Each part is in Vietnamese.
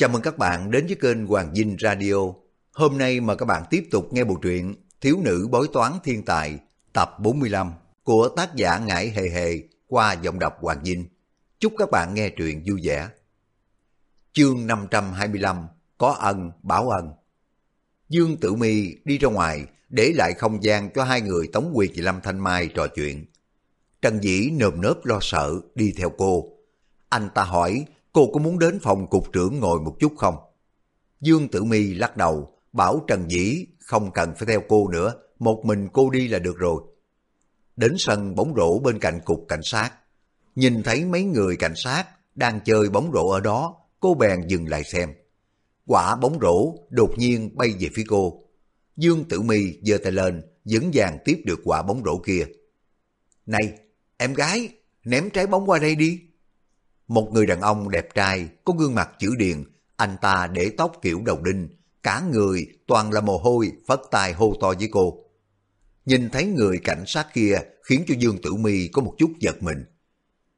Chào mừng các bạn đến với kênh Hoàng Dinh Radio. Hôm nay mời các bạn tiếp tục nghe bộ truyện Thiếu nữ bói toán thiên tài, tập 45 của tác giả Ngải Hề Hề qua giọng đọc Hoàng Dinh. Chúc các bạn nghe truyện vui vẻ. Chương 525 Có ân bảo ân Dương Tử Mi đi ra ngoài, để lại không gian cho hai người Tống Quyền và Lâm Thanh Mai trò chuyện. Trần Dĩ nơm nớp lo sợ, đi theo cô. Anh ta hỏi cô có muốn đến phòng cục trưởng ngồi một chút không? Dương Tử Mi lắc đầu, bảo Trần Dĩ không cần phải theo cô nữa, một mình cô đi là được rồi. Đến sân bóng rổ bên cạnh cục cảnh sát, nhìn thấy mấy người cảnh sát đang chơi bóng rổ ở đó, cô bèn dừng lại xem. Quả bóng rổ đột nhiên bay về phía cô. Dương Tử Mi giơ tay lên, vững vàng tiếp được quả bóng rổ kia. Này, em gái, ném trái bóng qua đây đi. Một người đàn ông đẹp trai, có gương mặt chữ điền, anh ta để tóc kiểu đầu đinh, cả người toàn là mồ hôi, phất tay hô to với cô. Nhìn thấy người cảnh sát kia khiến cho Dương Tử Mi có một chút giật mình.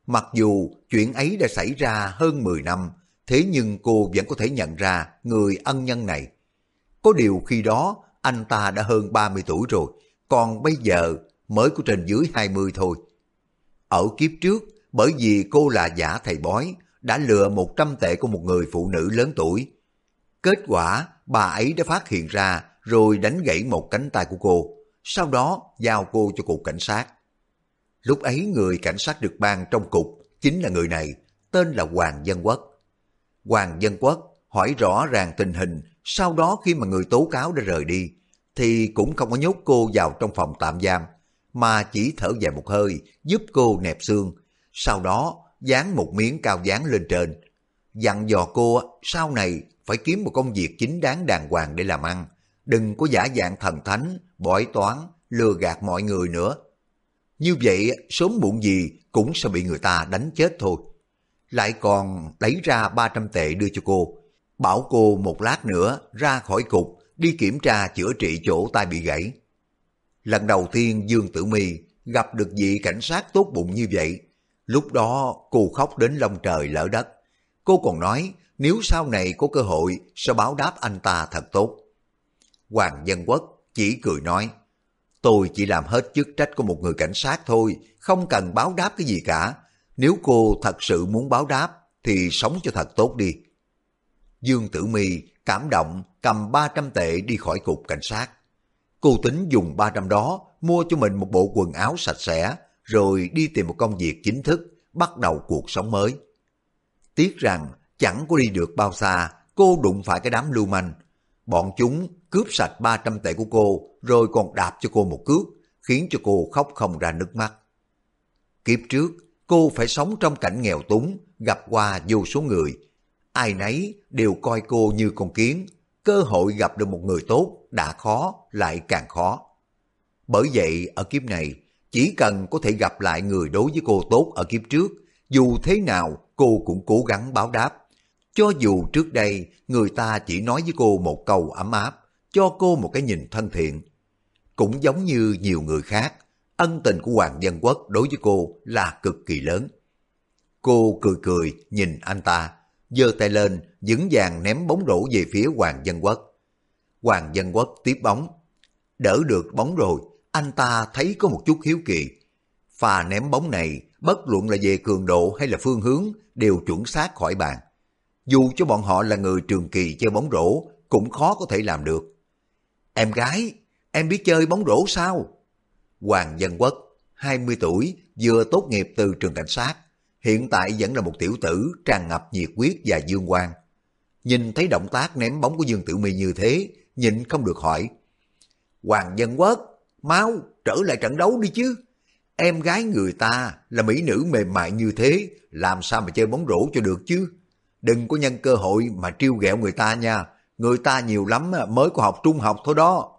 Mặc dù chuyện ấy đã xảy ra hơn 10 năm, thế nhưng cô vẫn có thể nhận ra người ân nhân này. Có điều khi đó anh ta đã hơn 30 tuổi rồi, còn bây giờ mới có trên dưới 20 thôi. Ở kiếp trước, bởi vì cô là giả thầy bói, đã lừa 100 tệ của một người phụ nữ lớn tuổi. Kết quả, bà ấy đã phát hiện ra rồi đánh gãy một cánh tay của cô, sau đó giao cô cho cục cảnh sát. Lúc ấy người cảnh sát được ban trong cục chính là người này, tên là Hoàng Dân Quốc. Hoàng Dân Quốc hỏi rõ ràng tình hình, sau đó khi mà người tố cáo đã rời đi, thì cũng không có nhốt cô vào trong phòng tạm giam, mà chỉ thở dài một hơi giúp cô nẹp xương, sau đó dán một miếng cao dán lên trên. Dặn dò cô sau này phải kiếm một công việc chính đáng đàng hoàng để làm ăn, đừng có giả dạng thần thánh, bói toán, lừa gạt mọi người nữa. Như vậy sớm muộn gì cũng sẽ bị người ta đánh chết thôi. Lại còn lấy ra 300 tệ đưa cho cô, bảo cô một lát nữa ra khỏi cục đi kiểm tra chữa trị chỗ tai bị gãy. Lần đầu tiên Dương Tử Mi gặp được vị cảnh sát tốt bụng như vậy, lúc đó cô khóc đến lông trời lỡ đất. Cô còn nói nếu sau này có cơ hội sẽ báo đáp anh ta thật tốt. Hoàng Dân Quốc chỉ cười nói, tôi chỉ làm hết chức trách của một người cảnh sát thôi, không cần báo đáp cái gì cả. Nếu cô thật sự muốn báo đáp, thì sống cho thật tốt đi. Dương Tử Mi cảm động cầm 300 tệ đi khỏi cục cảnh sát. Cô tính dùng 300 đó mua cho mình một bộ quần áo sạch sẽ, rồi đi tìm một công việc chính thức, bắt đầu cuộc sống mới. Tiếc rằng chẳng có đi được bao xa, cô đụng phải cái đám lưu manh. Bọn chúng cướp sạch 300 tệ của cô, rồi còn đạp cho cô một cước, khiến cho cô khóc không ra nước mắt. Kiếp trước, cô phải sống trong cảnh nghèo túng, gặp qua vô số người. Ai nấy đều coi cô như con kiến, cơ hội gặp được một người tốt đã khó lại càng khó. Bởi vậy ở kiếp này, chỉ cần có thể gặp lại người đối với cô tốt ở kiếp trước, dù thế nào cô cũng cố gắng báo đáp. Cho dù trước đây người ta chỉ nói với cô một câu ấm áp, cho cô một cái nhìn thân thiện. Cũng giống như nhiều người khác, ân tình của Hoàng Dân Quốc đối với cô là cực kỳ lớn. Cô cười cười nhìn anh ta, giơ tay lên, vững vàng ném bóng rổ về phía Hoàng Dân Quốc. Hoàng Dân Quốc tiếp bóng. Đỡ được bóng rồi, anh ta thấy có một chút hiếu kỳ. Phà ném bóng này, bất luận là về cường độ hay là phương hướng, đều chuẩn xác khỏi bàn. Dù cho bọn họ là người trường kỳ chơi bóng rổ, cũng khó có thể làm được. Em gái, em biết chơi bóng rổ sao? Hoàng Dân Quốc, 20 tuổi, vừa tốt nghiệp từ trường cảnh sát, hiện tại vẫn là một tiểu tử tràn ngập nhiệt huyết và dương quang. Nhìn thấy động tác ném bóng của Dương Tử Mi như thế, nhịn không được hỏi. Hoàng Dân Quốc, mau trở lại trận đấu đi chứ. Em gái người ta là mỹ nữ mềm mại như thế, làm sao mà chơi bóng rổ cho được chứ? Đừng có nhân cơ hội mà trêu ghẹo người ta nha, người ta nhiều lắm mới có học trung học thôi đó.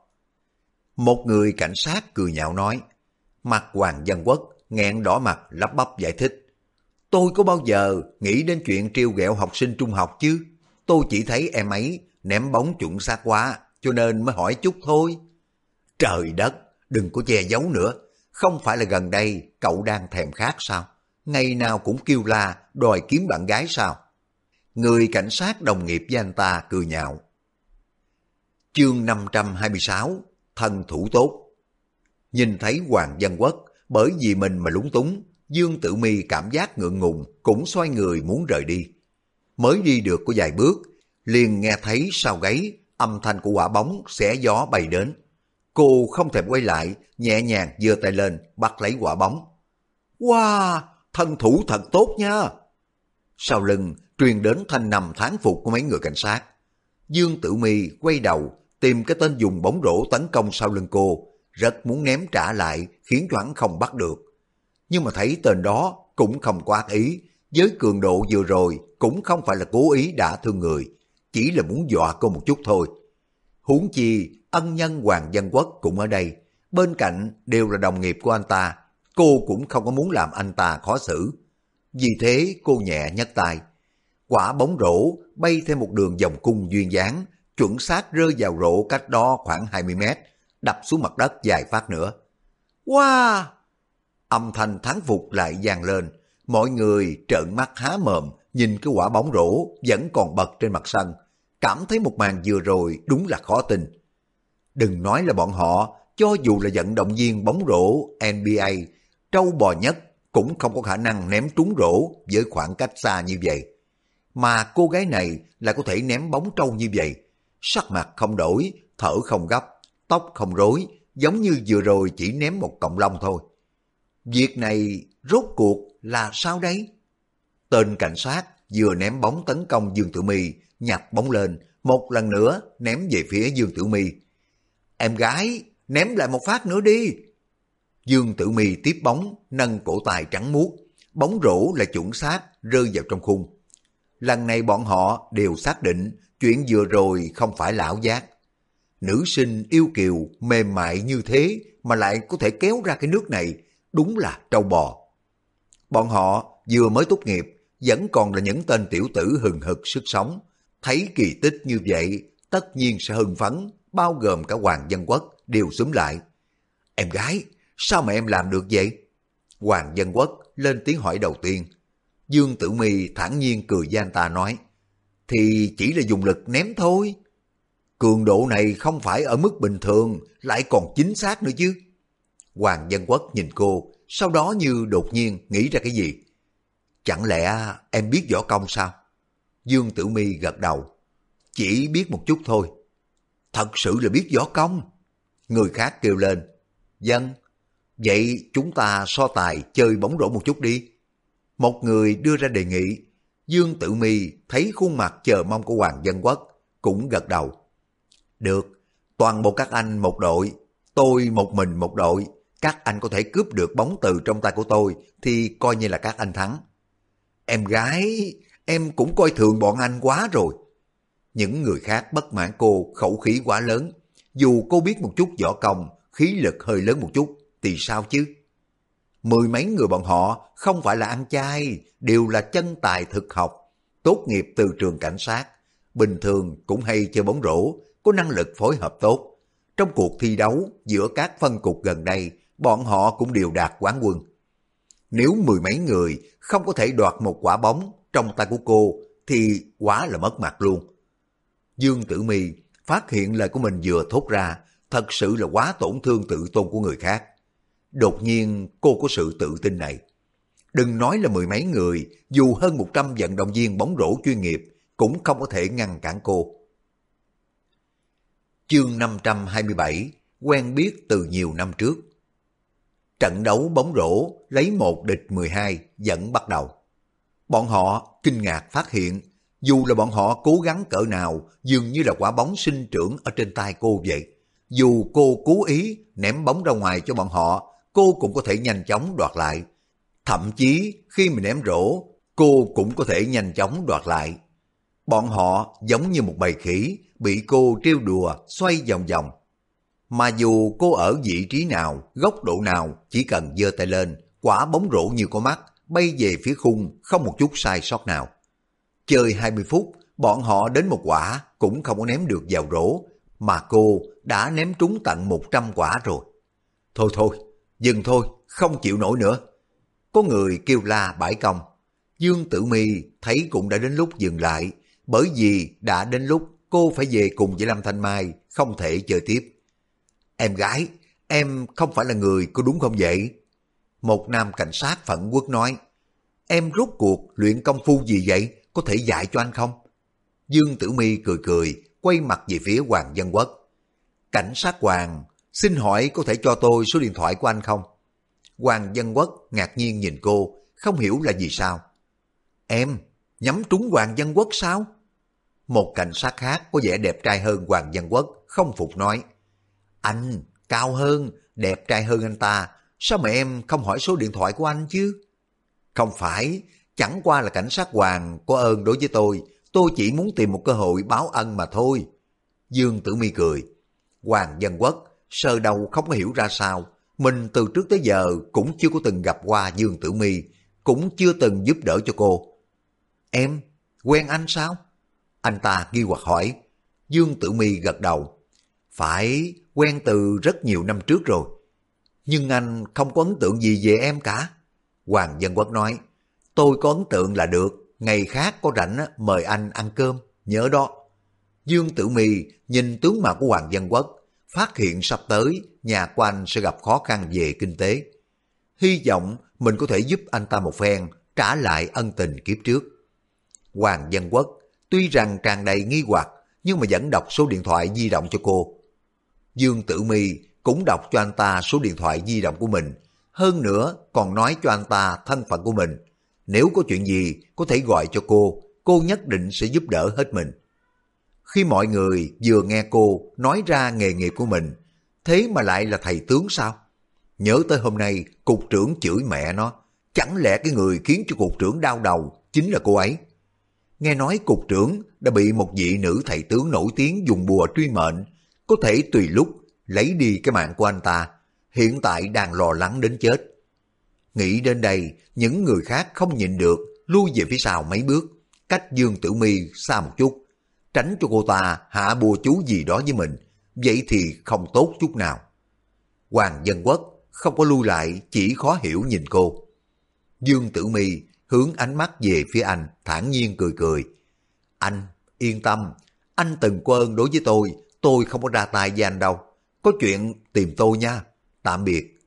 Một người cảnh sát cười nhạo nói, mặt Hoàng Dân Quốc nghẹn đỏ mặt lắp bắp giải thích. Tôi có bao giờ nghĩ đến chuyện trêu ghẹo học sinh trung học chứ? Tôi chỉ thấy em ấy ném bóng chuẩn xác quá, cho nên mới hỏi chút thôi. Trời đất, đừng có che giấu nữa. Không phải là gần đây cậu đang thèm khát sao? Ngày nào cũng kêu la đòi kiếm bạn gái sao? Người cảnh sát đồng nghiệp với anh ta cười nhạo. Chương 526 Thân thủ tốt Nhìn thấy Hoàng Dân Quốc bởi vì mình mà lúng túng, Dương Tử Mi cảm giác ngượng ngùng cũng xoay người muốn rời đi. Mới đi được có vài bước, liền nghe thấy sau gáy âm thanh của quả bóng xé gió bay đến. Cô không thèm quay lại, nhẹ nhàng giơ tay lên, bắt lấy quả bóng. Wow, thân thủ thật tốt nha! Sau lưng, truyền đến thanh nằm tháng phục của mấy người cảnh sát. Dương Tử Mi quay đầu, tìm cái tên dùng bóng rổ tấn công sau lưng cô, rất muốn ném trả lại khiến cho hắn không bắt được. Nhưng mà thấy tên đó cũng không quá ý, với cường độ vừa rồi cũng không phải là cố ý đã thương người, chỉ là muốn dọa cô một chút thôi. Huống chi, ân nhân Hoàng Dân Quốc cũng ở đây, bên cạnh đều là đồng nghiệp của anh ta, cô cũng không có muốn làm anh ta khó xử. Vì thế cô nhẹ nhấc tay, quả bóng rổ bay theo một đường vòng cung duyên dáng, chuẩn xác rơi vào rổ cách đó khoảng 20 mét, đập xuống mặt đất vài phát nữa. Wow! Âm thanh thắng phục lại vang lên, mọi người trợn mắt há mồm nhìn cái quả bóng rổ vẫn còn bật trên mặt sân, cảm thấy một màn vừa rồi đúng là khó tin. Đừng nói là bọn họ, cho dù là vận động viên bóng rổ NBA, trâu bò nhất cũng không có khả năng ném trúng rổ với khoảng cách xa như vậy. Mà cô gái này lại có thể ném bóng trâu như vậy, sắc mặt không đổi, thở không gấp, tóc không rối, giống như vừa rồi chỉ ném một cọng lông thôi. Việc này rốt cuộc là sao đấy? Tên cảnh sát vừa ném bóng tấn công Dương Tử My, nhặt bóng lên, một lần nữa ném về phía Dương Tử Mi Em gái, ném lại một phát nữa đi. Dương Tử Mi tiếp bóng, nâng cổ tài trắng muốt, bóng rổ là chuẩn xác rơi vào trong khung. Lần này bọn họ đều xác định chuyện vừa rồi không phải lão giác. Nữ sinh yêu kiều, mềm mại như thế mà lại có thể kéo ra cái nước này, đúng là trâu bò. Bọn họ vừa mới tốt nghiệp, vẫn còn là những tên tiểu tử hừng hực sức sống. Thấy kỳ tích như vậy, tất nhiên sẽ hưng phấn, bao gồm cả Hoàng Dân Quốc đều xúm lại. Em gái, sao mà em làm được vậy? Hoàng Dân Quốc lên tiếng hỏi đầu tiên. Dương Tử Mi thản nhiên cười với anh ta nói, thì chỉ là dùng lực ném thôi. Cường độ này không phải ở mức bình thường, lại còn chính xác nữa chứ. Hoàng Dân Quốc nhìn cô, sau đó như đột nhiên nghĩ ra cái gì. Chẳng lẽ em biết võ công sao? Dương Tử Mi gật đầu. Chỉ biết một chút thôi. Thật sự là biết võ công. Người khác kêu lên. Dân, vậy chúng ta so tài chơi bóng rổ một chút đi. Một người đưa ra đề nghị. Dương Tử Mi thấy khuôn mặt chờ mong của Hoàng Dân Quốc, cũng gật đầu. Được, toàn bộ các anh một đội, tôi một mình một đội. Các anh có thể cướp được bóng từ trong tay của tôi thì coi như là các anh thắng. Em gái, em cũng coi thường bọn anh quá rồi. Những người khác bất mãn cô khẩu khí quá lớn. Dù cô biết một chút võ công, khí lực hơi lớn một chút, thì sao chứ? Mười mấy người bọn họ không phải là ăn chay, đều là chân tài thực học, tốt nghiệp từ trường cảnh sát. Bình thường cũng hay chơi bóng rổ, có năng lực phối hợp tốt. Trong cuộc thi đấu giữa các phân cục gần đây, bọn họ cũng đều đạt quán quân. Nếu mười mấy người không có thể đoạt một quả bóng trong tay của cô thì quá là mất mặt luôn. Dương Tử Mi phát hiện lời của mình vừa thốt ra thật sự là quá tổn thương tự tôn của người khác. Đột nhiên cô có sự tự tin này. Đừng nói là mười mấy người, dù hơn 100 vận động viên bóng rổ chuyên nghiệp cũng không có thể ngăn cản cô. Chương 527 Quen biết từ nhiều năm trước Trận đấu bóng rổ lấy một địch 12 dẫn bắt đầu. Bọn họ kinh ngạc phát hiện, dù là bọn họ cố gắng cỡ nào, dường như là quả bóng sinh trưởng ở trên tay cô vậy. Dù cô cố ý ném bóng ra ngoài cho bọn họ, cô cũng có thể nhanh chóng đoạt lại. Thậm chí khi mình ném rổ, cô cũng có thể nhanh chóng đoạt lại. Bọn họ giống như một bầy khỉ, bị cô trêu đùa, xoay vòng vòng. Mà dù cô ở vị trí nào, góc độ nào, chỉ cần giơ tay lên, quả bóng rổ như có mắt, bay về phía khung, không một chút sai sót nào. Chơi 20 phút, bọn họ đến một quả cũng không có ném được vào rổ, mà cô đã ném trúng tận 100 quả rồi. Thôi thôi, dừng thôi, không chịu nổi nữa. Có người kêu la bãi công. Dương Tử Mi thấy cũng đã đến lúc dừng lại, bởi vì đã đến lúc cô phải về cùng với Lâm Thanh Mai, không thể chơi tiếp. Em gái, em không phải là người có đúng không vậy? Một nam cảnh sát phận quốc nói, em rốt cuộc luyện công phu gì vậy, có thể dạy cho anh không? Dương Tử Mi cười cười, quay mặt về phía Hoàng Dân Quốc. Cảnh sát Hoàng, xin hỏi có thể cho tôi số điện thoại của anh không? Hoàng Dân Quốc ngạc nhiên nhìn cô, không hiểu là gì sao. Em, nhắm trúng Hoàng Dân Quốc sao? Một cảnh sát khác có vẻ đẹp trai hơn Hoàng Dân Quốc, không phục nói. Anh, cao hơn, đẹp trai hơn anh ta, sao mà em không hỏi số điện thoại của anh chứ? Không phải, chẳng qua là cảnh sát Hoàng có ơn đối với tôi, tôi chỉ muốn tìm một cơ hội báo ân mà thôi. Dương Tử Mi cười. Hoàng Dân Quốc, sơ đầu không có hiểu ra sao, mình từ trước tới giờ cũng chưa có từng gặp qua Dương Tử Mi, cũng chưa từng giúp đỡ cho cô. Em, quen anh sao? Anh ta ghi hoặc hỏi. Dương Tử Mi gật đầu. Phải, quen từ rất nhiều năm trước rồi. Nhưng anh không có ấn tượng gì về em cả. Hoàng Dân Quốc nói, tôi có ấn tượng là được, ngày khác có rảnh mời anh ăn cơm, nhớ đó. Dương Tử Mì nhìn tướng mạo của Hoàng Dân Quốc, phát hiện sắp tới nhà của anh sẽ gặp khó khăn về kinh tế. Hy vọng mình có thể giúp anh ta một phen trả lại ân tình kiếp trước. Hoàng Dân Quốc tuy rằng tràn đầy nghi hoặc nhưng mà vẫn đọc số điện thoại di động cho cô. Dương Tử Mi cũng đọc cho anh ta số điện thoại di động của mình, hơn nữa còn nói cho anh ta thân phận của mình. Nếu có chuyện gì có thể gọi cho cô, cô nhất định sẽ giúp đỡ hết mình. Khi mọi người vừa nghe cô nói ra nghề nghiệp của mình, thế mà lại là thầy tướng sao? Nhớ tới hôm nay, cục trưởng chửi mẹ nó, chẳng lẽ cái người khiến cho cục trưởng đau đầu chính là cô ấy? Nghe nói cục trưởng đã bị một vị nữ thầy tướng nổi tiếng dùng bùa truy mệnh, có thể tùy lúc lấy đi cái mạng của anh ta, hiện tại đang lo lắng đến chết. Nghĩ đến đây, những người khác không nhịn được, lui về phía sau mấy bước, cách Dương Tử Mi xa một chút, tránh cho cô ta hạ bùa chú gì đó với mình, vậy thì không tốt chút nào. Hoàng Dân Quốc không có lui lại, chỉ khó hiểu nhìn cô. Dương Tử Mi hướng ánh mắt về phía anh, thản nhiên cười cười. Anh, yên tâm, anh từng có ơn đối với tôi, tôi không có ra tay với anh đâu. Có chuyện tìm tôi nha, tạm biệt.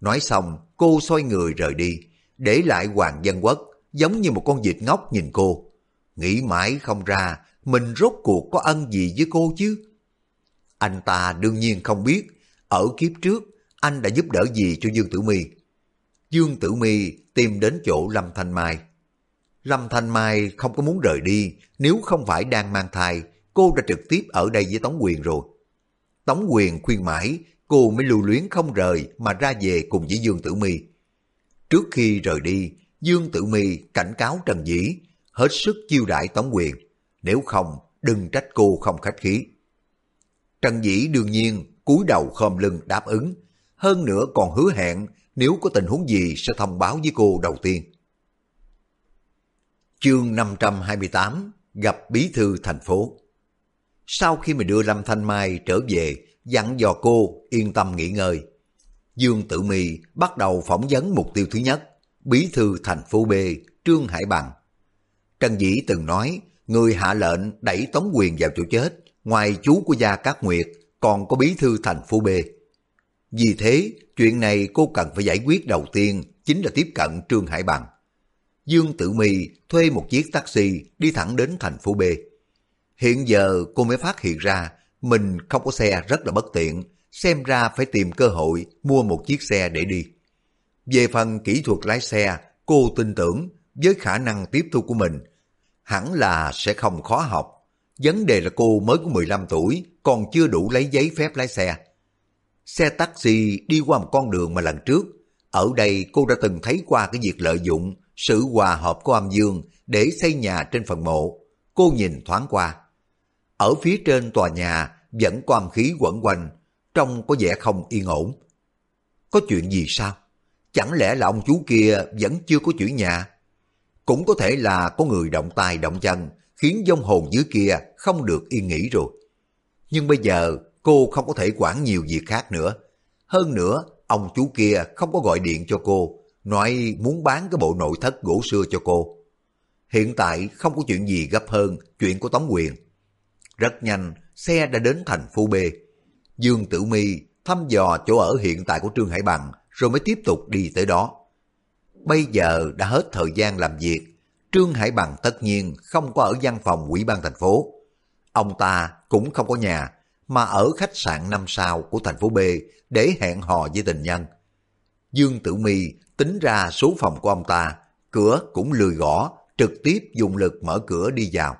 Nói xong, cô xoay người rời đi, để lại Hoàng Dân Quốc, giống như một con vịt ngốc nhìn cô. Nghĩ mãi không ra, mình rốt cuộc có ân gì với cô chứ? Anh ta đương nhiên không biết, ở kiếp trước, anh đã giúp đỡ gì cho Dương Tử My. Dương Tử My tìm đến chỗ Lâm Thanh Mai. Lâm Thanh Mai không có muốn rời đi, nếu không phải đang mang thai, cô đã trực tiếp ở đây với Tống Quyền rồi. Tống Quyền khuyên mãi, cô mới lưu luyến không rời mà ra về cùng với Dương Tử Mi. Trước khi rời đi, Dương Tử Mi cảnh cáo Trần Dĩ, hết sức chiêu đãi Tống Quyền, nếu không đừng trách cô không khách khí. Trần Dĩ đương nhiên cúi đầu khom lưng đáp ứng, hơn nữa còn hứa hẹn nếu có tình huống gì sẽ thông báo với cô đầu tiên. Chương 528 Gặp Bí Thư thành phố sau khi mà đưa Lâm Thanh Mai trở về, dặn dò cô yên tâm nghỉ ngơi. Dương Tử Mì bắt đầu phỏng vấn mục tiêu thứ nhất, Bí Thư thành phố B, Trương Hải Bằng. Trần Dĩ từng nói, người hạ lệnh đẩy Tống Quyền vào chỗ chết, ngoài chú của Gia Cát Nguyệt, còn có Bí Thư thành phố B. Vì thế, chuyện này cô cần phải giải quyết đầu tiên chính là tiếp cận Trương Hải Bằng. Dương Tử Mì thuê một chiếc taxi đi thẳng đến thành phố B. Hiện giờ cô mới phát hiện ra mình không có xe rất là bất tiện, xem ra phải tìm cơ hội mua một chiếc xe để đi. Về phần kỹ thuật lái xe, cô tin tưởng với khả năng tiếp thu của mình, hẳn là sẽ không khó học. Vấn đề là cô mới có 15 tuổi, còn chưa đủ lấy giấy phép lái xe. Xe taxi đi qua một con đường mà lần trước, ở đây cô đã từng thấy qua cái việc lợi dụng sự hòa hợp của âm dương để xây nhà trên phần mộ. Cô nhìn thoáng qua. Ở phía trên tòa nhà vẫn có âm khí quẩn quanh, trông có vẻ không yên ổn. Có chuyện gì sao? Chẳng lẽ là ông chú kia vẫn chưa có chuyển nhà? Cũng có thể là có người động tay động chân, khiến dông hồn dưới kia không được yên nghỉ rồi. Nhưng bây giờ cô không có thể quản nhiều việc khác nữa. Hơn nữa, ông chú kia không có gọi điện cho cô, nói muốn bán cái bộ nội thất gỗ xưa cho cô. Hiện tại không có chuyện gì gấp hơn chuyện của Tống Quyền. Rất nhanh, xe đã đến thành phố B. Dương Tử Mi thăm dò chỗ ở hiện tại của Trương Hải Bằng rồi mới tiếp tục đi tới đó. Bây giờ đã hết thời gian làm việc, Trương Hải Bằng tất nhiên không có ở văn phòng quỹ ban thành phố. Ông ta cũng không có nhà, mà ở khách sạn năm sao của thành phố B để hẹn hò với tình nhân. Dương Tử Mi tính ra số phòng của ông ta, cửa cũng lười gõ, trực tiếp dùng lực mở cửa đi vào.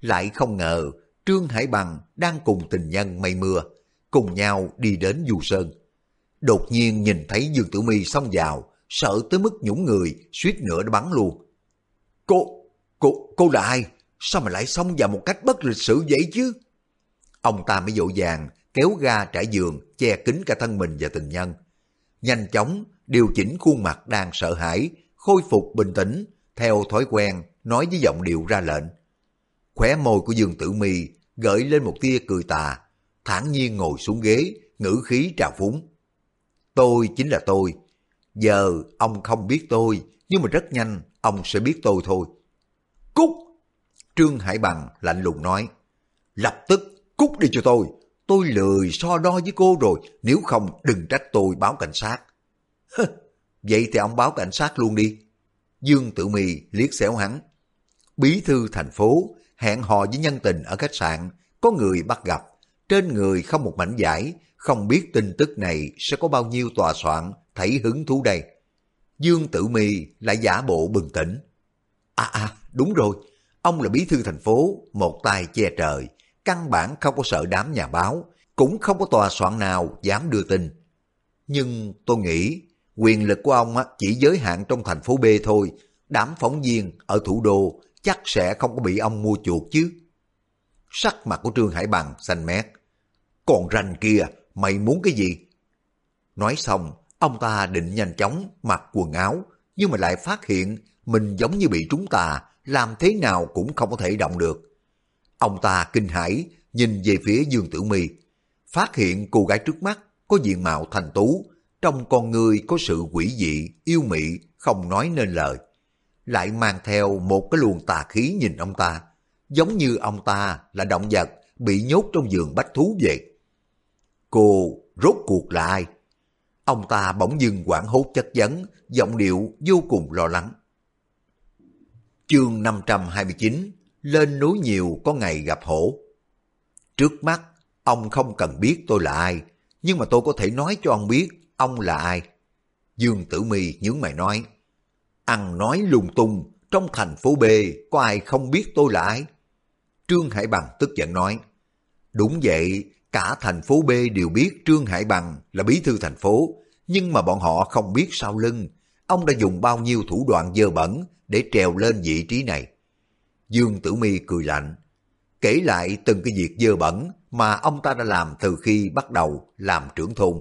Lại không ngờ Trương Hải Bằng đang cùng tình nhân mây mưa, cùng nhau đi đến Du Sơn. Đột nhiên nhìn thấy Dương Tử Mi xông vào, sợ tới mức nhũng người, suýt nữa đã bắn luôn. Cô, cô, cô là ai? Sao mà lại xông vào một cách bất lịch sự vậy chứ? Ông ta mới dội vàng, kéo ga trải giường, che kín cả thân mình và tình nhân. Nhanh chóng, điều chỉnh khuôn mặt đang sợ hãi, khôi phục bình tĩnh, theo thói quen, nói với giọng điệu ra lệnh. Khóe môi của Dương Tử Mi gợi lên một tia cười tà, thản nhiên ngồi xuống ghế, ngữ khí trào phúng. Tôi chính là tôi. Giờ ông không biết tôi, nhưng mà rất nhanh ông sẽ biết tôi thôi. Cút! Trương Hải Bằng lạnh lùng nói. Lập tức cút đi cho tôi. Tôi lười so đo với cô rồi, nếu không đừng trách tôi báo cảnh sát. Vậy thì ông báo cảnh sát luôn đi. Dương Tử Mì liếc xéo hắn. Bí thư thành phố hẹn hò với nhân tình ở khách sạn, có người bắt gặp. Trên người không một mảnh giải, không biết tin tức này sẽ có bao nhiêu tòa soạn thấy hứng thú đây. Dương Tử Mi lại giả bộ bừng tỉnh. À à, đúng rồi, ông là bí thư thành phố, một tay che trời, căn bản không có sợ đám nhà báo, cũng không có tòa soạn nào dám đưa tin. Nhưng tôi nghĩ quyền lực của ông chỉ giới hạn trong thành phố B thôi, đám phóng viên ở thủ đô chắc sẽ không có bị ông mua chuột chứ. Sắc mặt của Trương Hải Bằng xanh mét. Còn ranh kia, mày muốn cái gì? Nói xong, ông ta định nhanh chóng mặc quần áo, nhưng mà lại phát hiện mình giống như bị trúng tà, làm thế nào cũng không có thể động được. Ông ta kinh hãi nhìn về phía Dương Tử Mi, phát hiện cô gái trước mắt có diện mạo thành tú, trong con người có sự quỷ dị, yêu mị, không nói nên lời. Lại mang theo một cái luồng tà khí nhìn ông ta, giống như ông ta là động vật bị nhốt trong giường bách thú vậy. Cô rốt cuộc là ai? Ông ta bỗng dưng quảng hốt chất vấn, giọng điệu vô cùng lo lắng. Chương 529 Lên núi nhiều có ngày gặp hổ Trước mắt, ông không cần biết tôi là ai, nhưng mà tôi có thể nói cho ông biết ông là ai. Dương Tử Mi nhướng mày nói, ăn nói lung tung, trong thành phố B có ai không biết tôi là ai? Trương Hải Bằng tức giận nói, đúng vậy, cả thành phố B đều biết Trương Hải Bằng là bí thư thành phố, nhưng mà bọn họ không biết sau lưng, ông đã dùng bao nhiêu thủ đoạn dơ bẩn để trèo lên vị trí này. Dương Tử Mi cười lạnh, kể lại từng cái việc dơ bẩn mà ông ta đã làm từ khi bắt đầu làm trưởng thôn.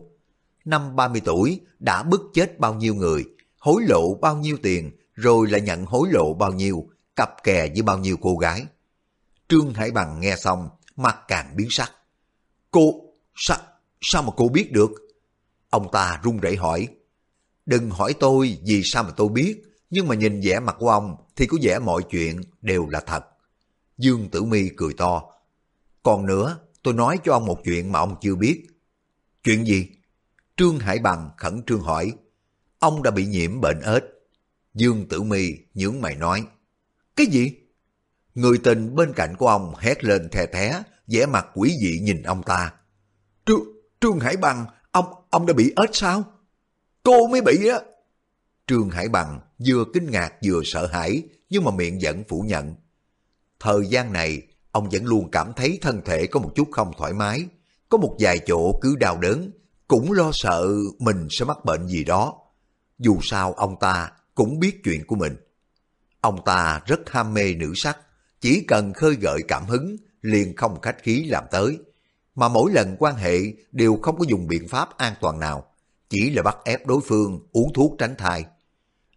Năm 30 tuổi đã bức chết bao nhiêu người, hối lộ bao nhiêu tiền, rồi lại nhận hối lộ bao nhiêu, cặp kè với bao nhiêu cô gái. Trương Hải Bằng nghe xong, mặt càng biến sắc. Cô, sao, sao mà cô biết được? Ông ta run rẩy hỏi. Đừng hỏi tôi vì sao mà tôi biết, nhưng mà nhìn vẻ mặt của ông thì có vẻ mọi chuyện đều là thật. Dương Tử Mi cười to. Còn nữa, tôi nói cho ông một chuyện mà ông chưa biết. Chuyện gì? Trương Hải Bằng khẩn trương hỏi. Ông đã bị nhiễm bệnh ếch. Dương Tử Mi nhướng mày nói. Cái gì? Người tình bên cạnh của ông hét lên thè thé, vẻ mặt quỷ dị nhìn ông ta. Trương, Trương Hải Bằng, ông ông đã bị ếch sao? Cô mới bị á. Trương Hải Bằng vừa kinh ngạc vừa sợ hãi, nhưng mà miệng vẫn phủ nhận. Thời gian này, ông vẫn luôn cảm thấy thân thể có một chút không thoải mái, có một vài chỗ cứ đau đớn, cũng lo sợ mình sẽ mắc bệnh gì đó. Dù sao ông ta cũng biết chuyện của mình. Ông ta rất ham mê nữ sắc, chỉ cần khơi gợi cảm hứng liền không khách khí làm tới. Mà mỗi lần quan hệ đều không có dùng biện pháp an toàn nào, chỉ là bắt ép đối phương uống thuốc tránh thai.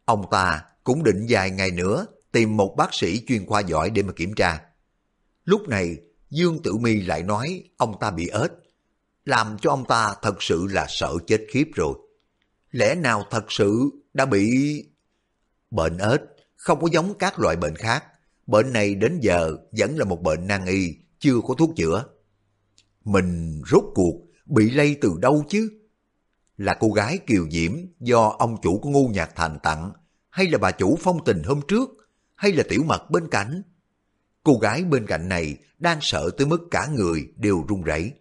Ông ta cũng định vài ngày nữa tìm một bác sĩ chuyên khoa giỏi để mà kiểm tra. Lúc này, Dương Tử Mi lại nói ông ta bị ếch, làm cho ông ta thật sự là sợ chết khiếp rồi. Lẽ nào thật sự đã bị... Bệnh ếch không có giống các loại bệnh khác. Bệnh này đến giờ vẫn là một bệnh nan y, chưa có thuốc chữa. Mình rốt cuộc bị lây từ đâu chứ? Là cô gái kiều diễm do ông chủ của ngu nhạc thành tặng, hay là bà chủ phong tình hôm trước, hay là tiểu mật bên cạnh? Cô gái bên cạnh này đang sợ tới mức cả người đều run rẩy.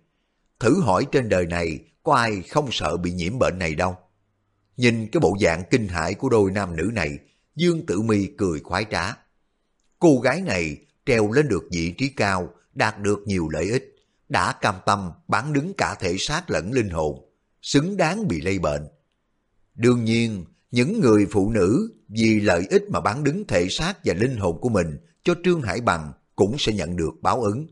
Thử hỏi trên đời này có ai không sợ bị nhiễm bệnh này đâu. Nhìn cái bộ dạng kinh hãi của đôi nam nữ này, Dương Tử Mi cười khoái trá. Cô gái này treo lên được vị trí cao, đạt được nhiều lợi ích, đã cam tâm bán đứng cả thể xác lẫn linh hồn, xứng đáng bị lây bệnh. Đương nhiên, những người phụ nữ vì lợi ích mà bán đứng thể xác và linh hồn của mình cho Trương Hải Bằng cũng sẽ nhận được báo ứng.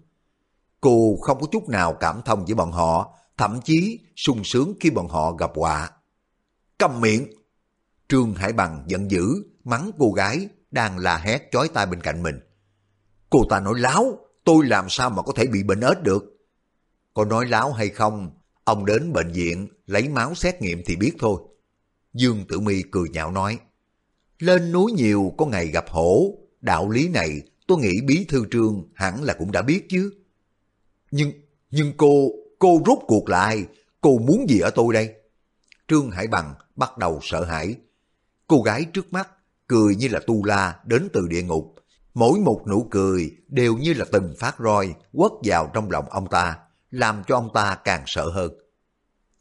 Cô không có chút nào cảm thông với bọn họ, thậm chí sung sướng khi bọn họ gặp họa. Cầm miệng! Trương Hải Bằng giận dữ, mắng cô gái đang la hét chói tai bên cạnh mình. Cô ta nói láo, tôi làm sao mà có thể bị bệnh ếch được? Có nói láo hay không, ông đến bệnh viện lấy máu xét nghiệm thì biết thôi. Dương Tử Mi cười nhạo nói, lên núi nhiều có ngày gặp hổ, đạo lý này tôi nghĩ bí thư trương hẳn là cũng đã biết chứ. Nhưng, nhưng cô, cô rút cuộc lại, cô muốn gì ở tôi đây? Trương Hải Bằng bắt đầu sợ hãi. Cô gái trước mắt cười như là tu la đến từ địa ngục. Mỗi một nụ cười đều như là từng phát roi quất vào trong lòng ông ta, làm cho ông ta càng sợ hơn.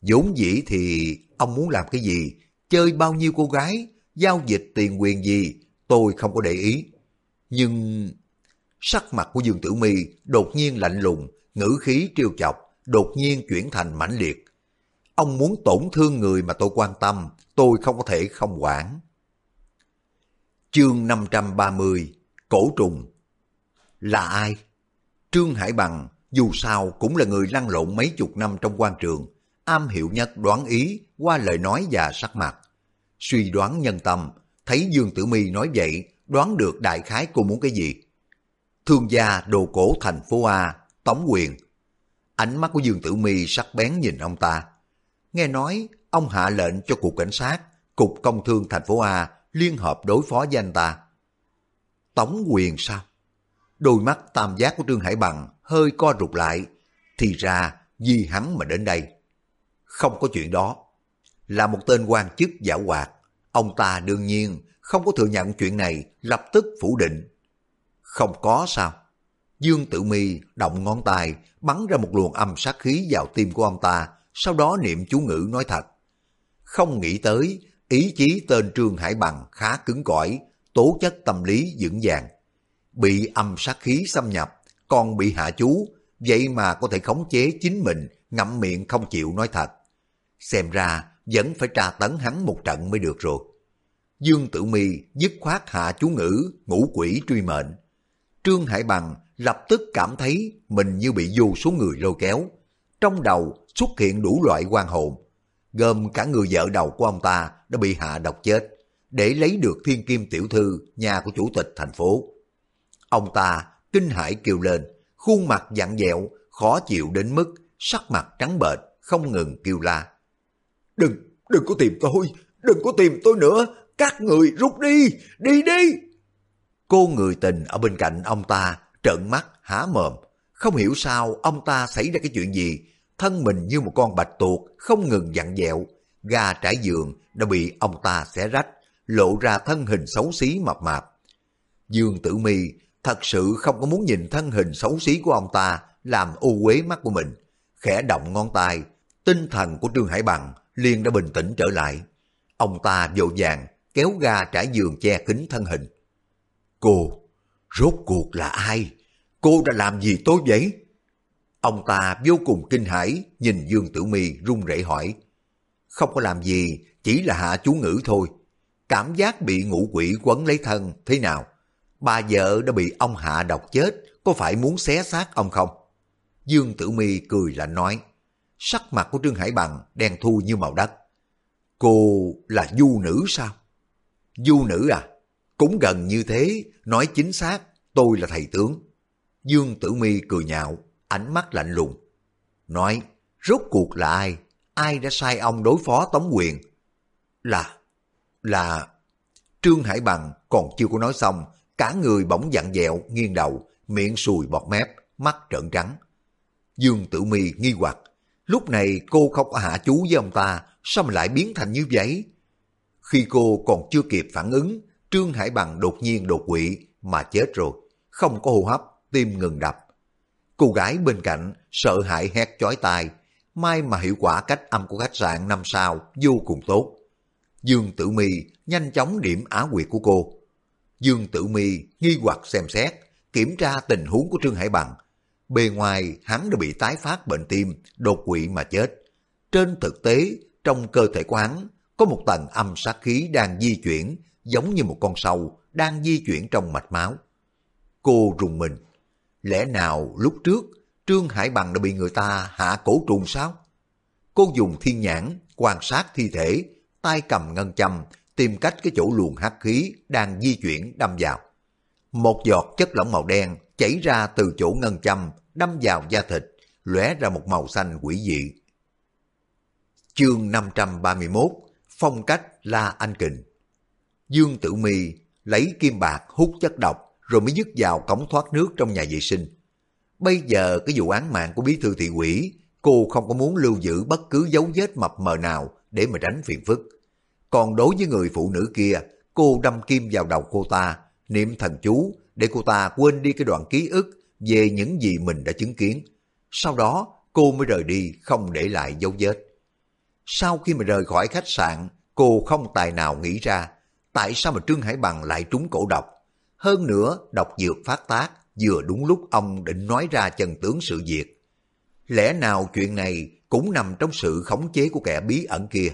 vốn dĩ thì ông muốn làm cái gì, chơi bao nhiêu cô gái, giao dịch tiền quyền gì, tôi không có để ý. Nhưng sắc mặt của Dương Tử Mi đột nhiên lạnh lùng, ngữ khí trêu chọc, đột nhiên chuyển thành mãnh liệt. Ông muốn tổn thương người mà tôi quan tâm, tôi không có thể không quản. Chương 530 Cổ trùng Là ai? Trương Hải Bằng dù sao cũng là người lăn lộn mấy chục năm trong quan trường, am hiểu nhất đoán ý qua lời nói và sắc mặt. Suy đoán nhân tâm, thấy Dương Tử Mi nói vậy, đoán được đại khái cô muốn cái gì. Thương gia đồ cổ thành phố A, Tống Quyền. Ánh mắt của Dương Tử Mi sắc bén nhìn ông ta. Nghe nói, ông hạ lệnh cho Cục Cảnh sát, Cục Công Thương thành phố A liên hợp đối phó với anh ta. Tống Quyền sao? Đôi mắt tam giác của Trương Hải Bằng hơi co rụt lại, thì ra vì hắn mà đến đây. Không có chuyện đó. Là một tên quan chức giả hoạt, ông ta đương nhiên không có thừa nhận chuyện này, lập tức phủ định. Không có sao? Dương Tử Mi động ngón tay, bắn ra một luồng âm sát khí vào tim của ông ta, sau đó niệm chú ngữ nói thật. Không nghĩ tới, ý chí tên Trương Hải Bằng khá cứng cỏi, tố chất tâm lý vững vàng. Bị âm sát khí xâm nhập, còn bị hạ chú, vậy mà có thể khống chế chính mình, ngậm miệng không chịu nói thật. Xem ra vẫn phải tra tấn hắn một trận mới được rồi. Dương Tử Mi dứt khoát hạ chú ngữ, ngũ quỷ truy mệnh. Trương Hải Bằng lập tức cảm thấy mình như bị vô số người lôi kéo. Trong đầu xuất hiện đủ loại quan hồn, gồm cả người vợ đầu của ông ta đã bị hạ độc chết, để lấy được thiên kim tiểu thư nhà của chủ tịch thành phố. Ông ta kinh hãi kêu lên, khuôn mặt dặn dẹo, khó chịu đến mức sắc mặt trắng bệch, không ngừng kêu la. Đừng, đừng có tìm tôi, đừng có tìm tôi nữa, các người rút đi, đi đi. Cô người tình ở bên cạnh ông ta trợn mắt há mồm, không hiểu sao ông ta xảy ra cái chuyện gì, thân mình như một con bạch tuộc không ngừng dặn dẹo, ga trải giường đã bị ông ta xé rách, lộ ra thân hình xấu xí mập mạp. Dương Tử Mi thật sự không có muốn nhìn thân hình xấu xí của ông ta làm u uế mắt của mình. Khẽ động ngón tay, tinh thần của Trương Hải Bằng liền đã bình tĩnh trở lại. Ông ta vội vàng kéo ga trải giường che kính thân hình. Cô, rốt cuộc là ai? Cô đã làm gì tôi vậy? Ông ta vô cùng kinh hãi nhìn Dương Tử Mi run rẩy hỏi. Không có làm gì, chỉ là hạ chú ngữ thôi. Cảm giác bị ngũ quỷ quấn lấy thân thế nào? Bà vợ đã bị ông hạ độc chết, có phải muốn xé xác ông không? Dương Tử Mi cười lạnh nói. Sắc mặt của Trương Hải Bằng đen thui như màu đất. Cô là du nữ sao? Du nữ à? Cũng gần như thế, nói chính xác, tôi là thầy tướng. Dương Tử Mi cười nhạo, ánh mắt lạnh lùng. Nói, rốt cuộc là ai? Ai đã sai ông đối phó Tống Quyền? Là, là... Trương Hải Bằng còn chưa có nói xong, cả người bỗng dặn dẹo, nghiêng đầu, miệng sùi bọt mép, mắt trợn trắng. Dương Tử Mi nghi hoặc, lúc này cô không có hạ chú với ông ta, sao mà lại biến thành như vậy? Khi cô còn chưa kịp phản ứng, Trương Hải Bằng đột nhiên đột quỵ mà chết rồi, không có hô hấp, tim ngừng đập. Cô gái bên cạnh sợ hãi hét chói tai, may mà hiệu quả cách âm của khách sạn năm sao vô cùng tốt. Dương Tử Mi nhanh chóng điểm á quyệt của cô. Dương Tử Mi nghi hoặc xem xét, kiểm tra tình huống của Trương Hải Bằng. Bề ngoài hắn đã bị tái phát bệnh tim, đột quỵ mà chết. Trên thực tế, trong cơ thể của hắn có một tầng âm sát khí đang di chuyển, giống như một con sâu đang di chuyển trong mạch máu. Cô rùng mình. Lẽ nào lúc trước Trương Hải Bằng đã bị người ta hạ cổ trùng sao? Cô dùng thiên nhãn quan sát thi thể, tay cầm ngân châm, tìm cách cái chỗ luồng hắc khí đang di chuyển đâm vào. Một giọt chất lỏng màu đen chảy ra từ chỗ ngân châm, đâm vào da thịt, lóe ra một màu xanh quỷ dị. Chương 531 Phong cách La Anh Kình Dương Tử Mi lấy kim bạc hút chất độc rồi mới dứt vào cống thoát nước trong nhà vệ sinh. Bây giờ cái vụ án mạng của bí thư thị quỷ, cô không có muốn lưu giữ bất cứ dấu vết mập mờ nào để mà tránh phiền phức. Còn đối với người phụ nữ kia, cô đâm kim vào đầu cô ta, niệm thần chú để cô ta quên đi cái đoạn ký ức về những gì mình đã chứng kiến. Sau đó, cô mới rời đi không để lại dấu vết. Sau khi mà rời khỏi khách sạn, cô không tài nào nghĩ ra tại sao mà Trương Hải Bằng lại trúng cổ độc. Hơn nữa, độc dược phát tác vừa đúng lúc ông định nói ra chân tướng sự việc. Lẽ nào chuyện này cũng nằm trong sự khống chế của kẻ bí ẩn kia.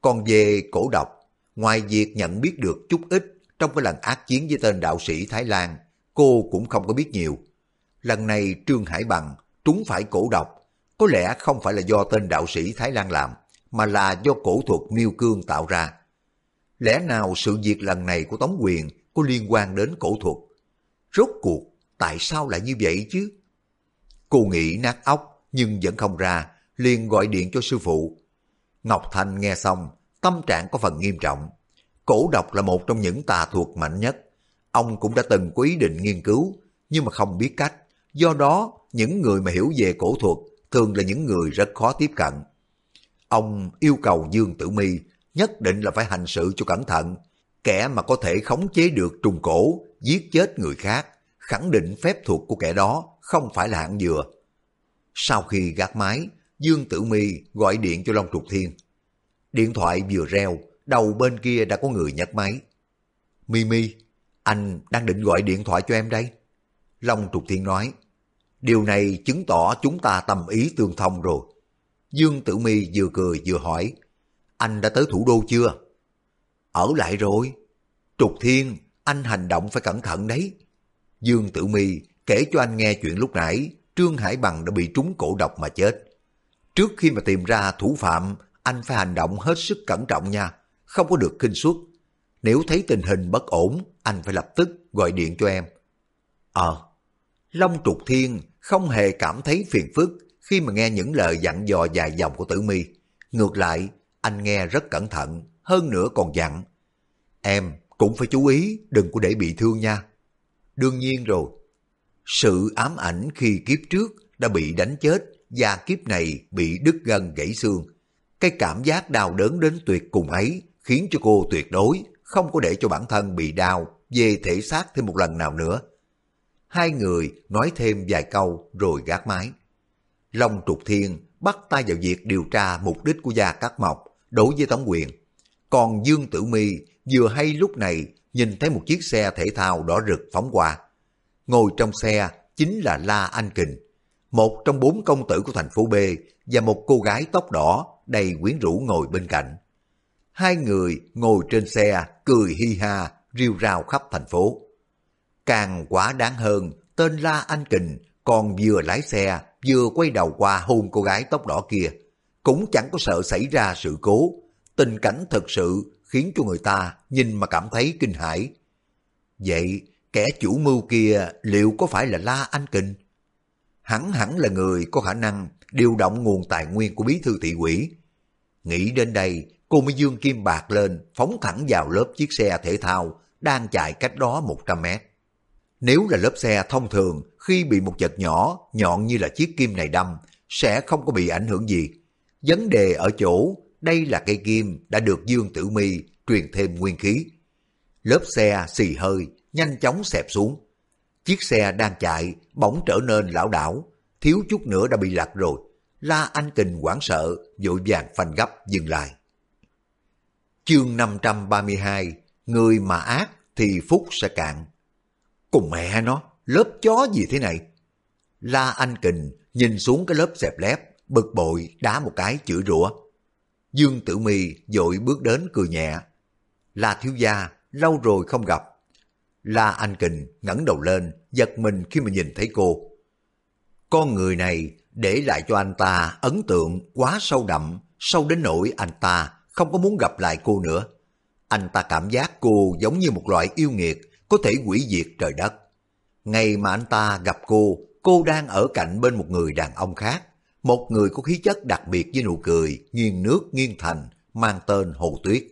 Còn về cổ độc, ngoài việc nhận biết được chút ít trong cái lần ác chiến với tên đạo sĩ Thái Lan, cô cũng không có biết nhiều. Lần này Trương Hải Bằng trúng phải cổ độc, có lẽ không phải là do tên đạo sĩ Thái Lan làm, mà là do cổ thuật miêu cương tạo ra. Lẽ nào sự việc lần này của Tống Quyền có liên quan đến cổ thuật? Rốt cuộc, tại sao lại như vậy chứ? Cô nghĩ nát óc nhưng vẫn không ra, liền gọi điện cho sư phụ. Ngọc Thanh nghe xong, tâm trạng có phần nghiêm trọng. Cổ độc là một trong những tà thuật mạnh nhất. Ông cũng đã từng có ý định nghiên cứu, nhưng mà không biết cách. Do đó, những người mà hiểu về cổ thuật thường là những người rất khó tiếp cận. Ông yêu cầu Dương Tử Mi nhất định là phải hành sự cho cẩn thận. Kẻ mà có thể khống chế được trùng cổ, giết chết người khác, khẳng định phép thuật của kẻ đó không phải là hạng dừa. Sau khi gác máy, Dương Tử Mi gọi điện cho Long Trục Thiên. Điện thoại vừa reo, đầu bên kia đã có người nhấc máy. Mimi, anh đang định gọi điện thoại cho em đây. Long Trục Thiên nói, điều này chứng tỏ chúng ta tâm ý tương thông rồi. Dương Tử Mi vừa cười vừa hỏi, anh đã tới thủ đô chưa? Ở lại rồi. Trục Thiên, anh hành động phải cẩn thận đấy. Dương Tử Mi kể cho anh nghe chuyện lúc nãy Trương Hải Bằng đã bị trúng cổ độc mà chết. Trước khi mà tìm ra thủ phạm, anh phải hành động hết sức cẩn trọng nha, không có được kinh suất. Nếu thấy tình hình bất ổn, anh phải lập tức gọi điện cho em. Ờ, Long Trục Thiên không hề cảm thấy phiền phức khi mà nghe những lời dặn dò dài dòng của Tử Mi. Ngược lại, anh nghe rất cẩn thận, hơn nữa còn dặn. Em cũng phải chú ý, đừng có để bị thương nha. Đương nhiên rồi, sự ám ảnh khi kiếp trước đã bị đánh chết và kiếp này bị đứt gân gãy xương. Cái cảm giác đau đớn đến tuyệt cùng ấy khiến cho cô tuyệt đối không có để cho bản thân bị đau về thể xác thêm một lần nào nữa. Hai người nói thêm vài câu rồi gác máy. Long Trục Thiên bắt tay vào việc điều tra mục đích của Gia Cát Mộc đối với Tống Quyền. Còn Dương Tử Mi vừa hay lúc này nhìn thấy một chiếc xe thể thao đỏ rực phóng qua. Ngồi trong xe chính là La Anh Kình, một trong bốn công tử của thành phố B và một cô gái tóc đỏ đầy quyến rũ ngồi bên cạnh. Hai người ngồi trên xe cười hi ha, riêu rao khắp thành phố. Càng quá đáng hơn, tên La Anh Kình còn vừa lái xe vừa quay đầu qua hôn cô gái tóc đỏ kia. Cũng chẳng có sợ xảy ra sự cố. Tình cảnh thật sự khiến cho người ta nhìn mà cảm thấy kinh hãi. Vậy kẻ chủ mưu kia liệu có phải là La Anh Kình? Hẳn hẳn là người có khả năng điều động nguồn tài nguyên của bí thư thị quỷ. Nghĩ đến đây, cô mới dương kim bạc lên, phóng thẳng vào lớp chiếc xe thể thao đang chạy cách đó 100 mét. Nếu là lớp xe thông thường, khi bị một vật nhỏ, nhọn như là chiếc kim này đâm, sẽ không có bị ảnh hưởng gì. Vấn đề ở chỗ, đây là cây kim đã được Dương Tử Mi truyền thêm nguyên khí. Lớp xe xì hơi, nhanh chóng xẹp xuống. Chiếc xe đang chạy, bỗng trở nên lão đảo, thiếu chút nữa đã bị lạc rồi. La Anh Kình hoảng sợ, vội vàng phanh gấp dừng lại. Chương 532, người mà ác thì phúc sẽ cạn. Cùng mẹ nó, lớp chó gì thế này? La Anh Kình nhìn xuống cái lớp xẹp lép, bực bội đá một cái chửi rủa. Dương Tử Mi dội bước đến cười nhẹ. La thiếu gia, lâu rồi không gặp. La Anh Kình ngẩng đầu lên, giật mình khi mà nhìn thấy cô. Con người này để lại cho anh ta ấn tượng quá sâu đậm, sâu đến nỗi anh ta không có muốn gặp lại cô nữa. Anh ta cảm giác cô giống như một loại yêu nghiệt có thể hủy diệt trời đất. Ngày mà anh ta gặp cô, cô đang ở cạnh bên một người đàn ông khác, một người có khí chất đặc biệt với nụ cười, nghiêng nước nghiêng thành, mang tên Hồ Tuyết.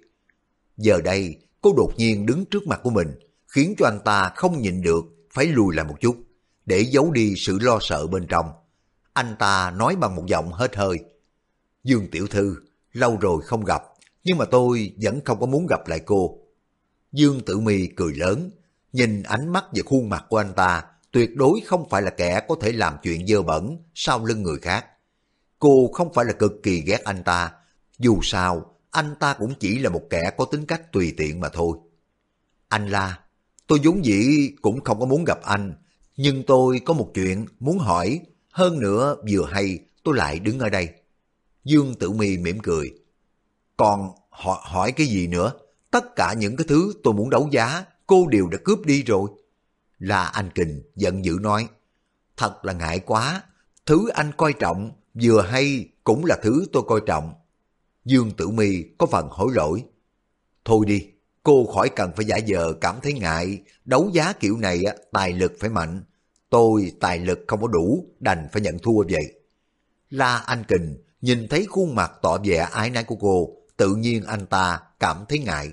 Giờ đây, cô đột nhiên đứng trước mặt của mình, khiến cho anh ta không nhịn được, phải lùi lại một chút, để giấu đi sự lo sợ bên trong. Anh ta nói bằng một giọng hết hơi. Dương Tiểu Thư, lâu rồi không gặp, nhưng mà tôi vẫn không có muốn gặp lại cô. Dương Tử Mi cười lớn, nhìn ánh mắt và khuôn mặt của anh ta, tuyệt đối không phải là kẻ có thể làm chuyện dơ bẩn sau lưng người khác. Cô không phải là cực kỳ ghét anh ta, dù sao, anh ta cũng chỉ là một kẻ có tính cách tùy tiện mà thôi. Anh La, tôi vốn dĩ cũng không có muốn gặp anh, nhưng tôi có một chuyện muốn hỏi, hơn nữa vừa hay tôi lại đứng ở đây. Dương Tử Mi mỉm cười. Còn họ hỏi cái gì nữa? Tất cả những cái thứ tôi muốn đấu giá, cô đều đã cướp đi rồi. Là anh Kình giận dữ nói. Thật là ngại quá, thứ anh coi trọng vừa hay cũng là thứ tôi coi trọng. Dương Tử Mi có phần hối lỗi. Thôi đi, cô khỏi cần phải giả vờ cảm thấy ngại, đấu giá kiểu này tài lực phải mạnh. Tôi tài lực không có đủ, đành phải nhận thua vậy. La Anh Kình nhìn thấy khuôn mặt tỏ vẻ ái nái của cô, tự nhiên anh ta cảm thấy ngại.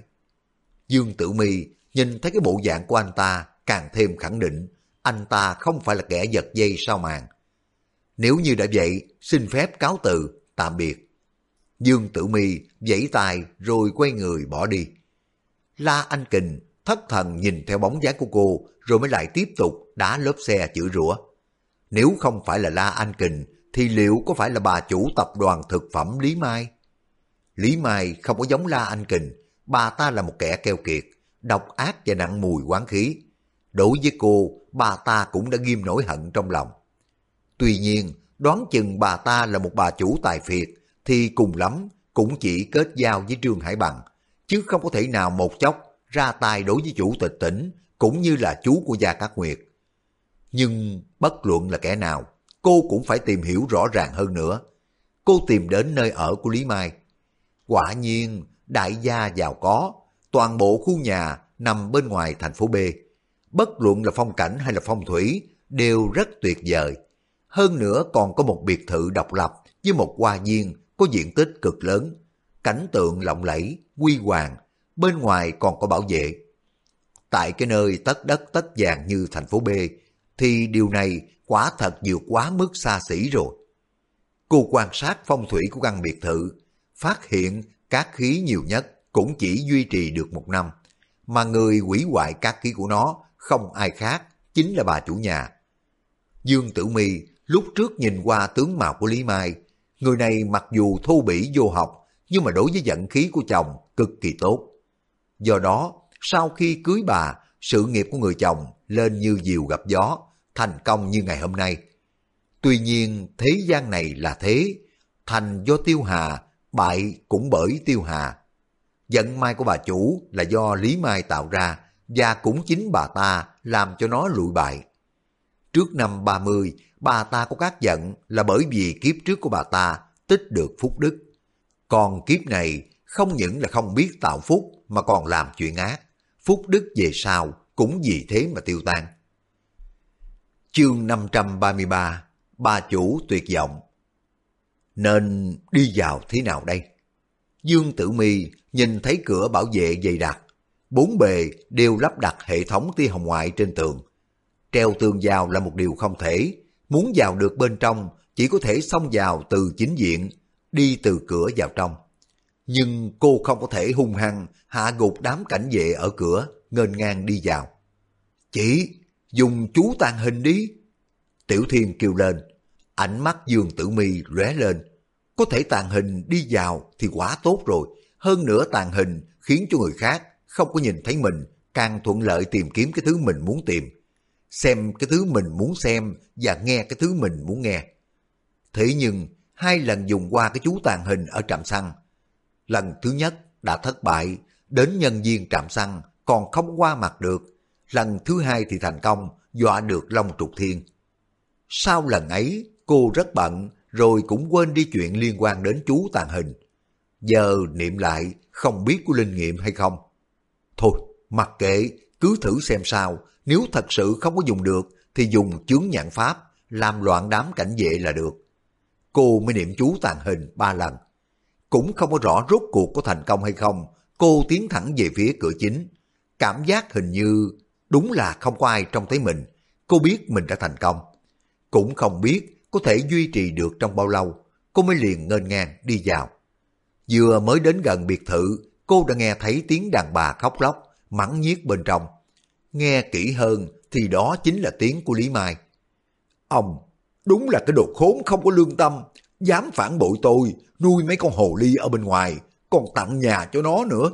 Dương Tử Mi nhìn thấy cái bộ dạng của anh ta càng thêm khẳng định anh ta không phải là kẻ giật dây sau màn. Nếu như đã vậy, xin phép cáo từ, tạm biệt. Dương Tử Mi vẫy tay rồi quay người bỏ đi. La Anh Kình thất thần nhìn theo bóng dáng của cô rồi mới lại tiếp tục đá lớp xe chửi rủa. Nếu không phải là La Anh Kình thì liệu có phải là bà chủ tập đoàn thực phẩm Lý Mai? Lý Mai không có giống La Anh Kình, bà ta là một kẻ keo kiệt, độc ác và nặng mùi quán khí. Đối với cô, bà ta cũng đã ghim nỗi hận trong lòng. Tuy nhiên, đoán chừng bà ta là một bà chủ tài phiệt, thì cùng lắm cũng chỉ kết giao với Trương Hải Bằng, chứ không có thể nào một chốc ra tay đối với chủ tịch tỉnh, cũng như là chú của Gia Cát Nguyệt. Nhưng bất luận là kẻ nào, cô cũng phải tìm hiểu rõ ràng hơn nữa. Cô tìm đến nơi ở của Lý Mai. Quả nhiên, đại gia giàu có, toàn bộ khu nhà nằm bên ngoài thành phố B. Bất luận là phong cảnh hay là phong thủy, đều rất tuyệt vời. Hơn nữa còn có một biệt thự độc lập với một hoa viên có diện tích cực lớn. Cảnh tượng lộng lẫy, quy hoàng, bên ngoài còn có bảo vệ. Tại cái nơi tất đất tất vàng như thành phố B, thì điều này quả thật vượt quá mức xa xỉ rồi. Cô quan sát phong thủy của căn biệt thự, phát hiện các khí nhiều nhất cũng chỉ duy trì được một năm, mà người hủy hoại các khí của nó không ai khác, chính là bà chủ nhà. Dương Tử Mi lúc trước nhìn qua tướng mạo của Lý Mai, người này mặc dù thô bỉ vô học, nhưng mà đối với vận khí của chồng cực kỳ tốt. Do đó, sau khi cưới bà, sự nghiệp của người chồng lên như diều gặp gió, thành công như ngày hôm nay. Tuy nhiên, thế gian này là thế, thành do tiêu hà, bại cũng bởi tiêu hà. Vận may của bà chủ là do Lý Mai tạo ra, và cũng chính bà ta làm cho nó lụi bại. Trước năm 30, bà ta có cát giận là bởi vì kiếp trước của bà ta tích được phúc đức. Còn kiếp này không những là không biết tạo phúc mà còn làm chuyện ác. Phúc đức về sau cũng vì thế mà tiêu tan. Chương 533 Bà chủ tuyệt vọng Nên đi vào thế nào đây? Dương Tử Mi nhìn thấy cửa bảo vệ dày đặc, bốn bề đều lắp đặt hệ thống tia hồng ngoại trên tường. Treo tường vào là một điều không thể, muốn vào được bên trong chỉ có thể xông vào từ chính diện, đi từ cửa vào trong. Nhưng cô không có thể hung hăng hạ gục đám cảnh vệ ở cửa, ngênh ngang đi vào. Chỉ dùng chú tàn hình đi. Tiểu Thiên kêu lên, ánh mắt Dương Tử Mi lóe lên. Có thể tàn hình đi vào thì quá tốt rồi. Hơn nữa tàn hình khiến cho người khác không có nhìn thấy mình, càng thuận lợi tìm kiếm cái thứ mình muốn tìm. Xem cái thứ mình muốn xem và nghe cái thứ mình muốn nghe. Thế nhưng, hai lần dùng qua cái chú tàn hình ở trạm xăng. Lần thứ nhất đã thất bại, đến nhân viên trạm xăng còn không qua mặt được. Lần thứ hai thì thành công, dọa được Long Trục Thiên. Sau lần ấy, cô rất bận, rồi cũng quên đi chuyện liên quan đến chú tàn hình. Giờ niệm lại, không biết có linh nghiệm hay không. Thôi, mặc kệ, cứ thử xem sao, nếu thật sự không có dùng được, thì dùng chướng nhãn pháp, làm loạn đám cảnh vệ là được. Cô mới niệm chú tàn hình ba lần. Cũng không có rõ rốt cuộc có thành công hay không, cô tiến thẳng về phía cửa chính. Cảm giác hình như đúng là không có ai trông thấy mình. Cô biết mình đã thành công. Cũng không biết có thể duy trì được trong bao lâu, cô mới liền ngênh ngang đi vào. Vừa mới đến gần biệt thự, cô đã nghe thấy tiếng đàn bà khóc lóc, mắng nhiếc bên trong. Nghe kỹ hơn thì đó chính là tiếng của Lý Mai. Ông, đúng là cái đồ khốn không có lương tâm, dám phản bội tôi, nuôi mấy con hồ ly ở bên ngoài, còn tặng nhà cho nó nữa.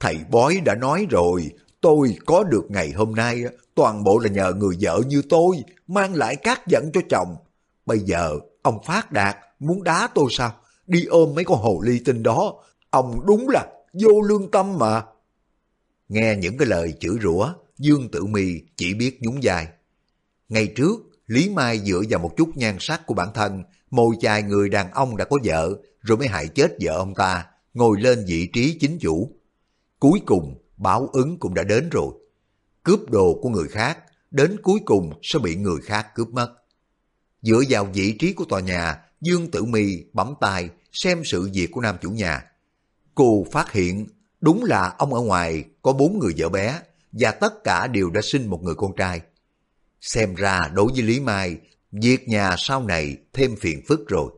Thầy bói đã nói rồi, tôi có được ngày hôm nay, toàn bộ là nhờ người vợ như tôi, mang lại các dẫn cho chồng. Bây giờ, ông Phát Đạt muốn đá tôi sao? Đi ôm mấy con hồ ly tinh đó, ông đúng là vô lương tâm mà. Nghe những cái lời chửi rủa, Dương Tử Mi chỉ biết nhún dài Ngày trước, Lý Mai dựa vào một chút nhan sắc của bản thân, mồi chài người đàn ông đã có vợ, rồi mới hại chết vợ ông ta, ngồi lên vị trí chính chủ. Cuối cùng, báo ứng cũng đã đến rồi. Cướp đồ của người khác, đến cuối cùng sẽ bị người khác cướp mất. Dựa vào vị trí của tòa nhà, Dương Tử Mi bấm tay xem sự việc của nam chủ nhà. Cô phát hiện đúng là ông ở ngoài có bốn người vợ bé và tất cả đều đã sinh một người con trai. Xem ra đối với Lý Mai, việc nhà sau này thêm phiền phức rồi.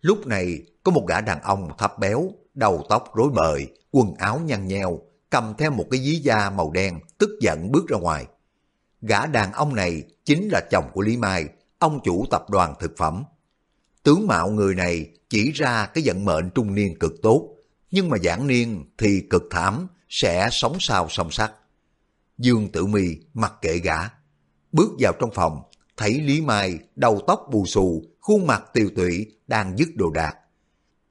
Lúc này có một gã đàn ông thấp béo, đầu tóc rối bời, quần áo nhăn nheo, cầm theo một cái dí da màu đen, tức giận bước ra ngoài. Gã đàn ông này chính là chồng của Lý Mai, ông chủ tập đoàn thực phẩm. Tướng mạo người này chỉ ra cái vận mệnh trung niên cực tốt, nhưng mà giảng niên thì cực thảm, sẽ sống sao song sắt. Dương Tử Mi mặc kệ gã, bước vào trong phòng, thấy Lý Mai đầu tóc bù xù, khuôn mặt tiều tụy đang dứt đồ đạc.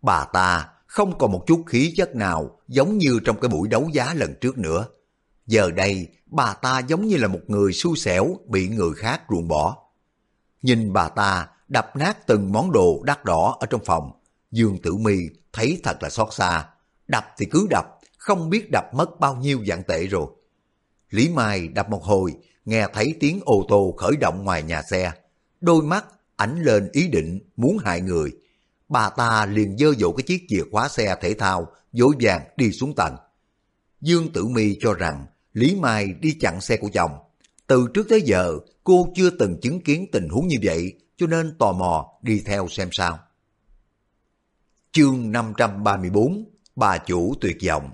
Bà ta không còn một chút khí chất nào giống như trong cái buổi đấu giá lần trước nữa. Giờ đây, bà ta giống như là một người xui xẻo bị người khác ruồng bỏ. Nhìn bà ta đập nát từng món đồ đắt đỏ ở trong phòng, Dương Tử Mi thấy thật là xót xa. Đập thì cứ đập, không biết đập mất bao nhiêu dạng tệ rồi. Lý Mai đập một hồi, nghe thấy tiếng ô tô khởi động ngoài nhà xe. Đôi mắt ảnh lên ý định muốn hại người. Bà ta liền dơ dỗ cái chiếc chìa khóa xe thể thao, dối vàng đi xuống tầng. Dương Tử Mi cho rằng Lý Mai đi chặn xe của chồng. Từ trước tới giờ, cô chưa từng chứng kiến tình huống như vậy, cho nên tò mò đi theo xem sao. Chương 534 Bà chủ tuyệt vọng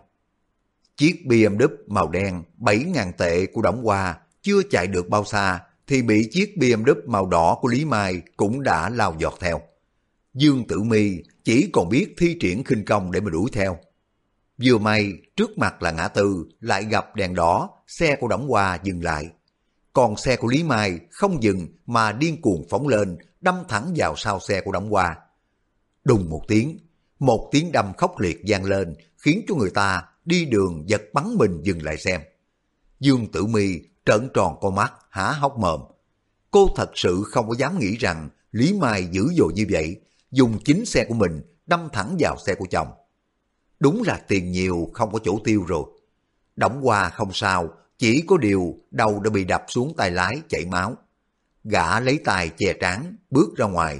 Chiếc BMW màu đen 7.000 tệ của Đổng Hoa chưa chạy được bao xa thì bị chiếc BMW màu đỏ của Lý Mai cũng đã lao giọt theo. Dương Tử Mi chỉ còn biết thi triển khinh công để mà đuổi theo. Vừa may trước mặt là ngã tư lại gặp đèn đỏ, xe của Đổng Hoa dừng lại. Còn xe của Lý Mai không dừng mà điên cuồng phóng lên, đâm thẳng vào sau xe của Đổng Hoa. Đùng một tiếng, một tiếng đâm khốc liệt vang lên khiến cho người ta đi đường giật bắn mình dừng lại xem. Dương Tử Mi trợn tròn con mắt, há hốc mồm. Cô thật sự không có dám nghĩ rằng Lý Mai dữ dội như vậy, dùng chính xe của mình đâm thẳng vào xe của chồng. Đúng là tiền nhiều không có chỗ tiêu rồi. Đóng qua không sao, chỉ có điều đầu đã bị đập xuống tay lái chảy máu. Gã lấy tay che trán, bước ra ngoài.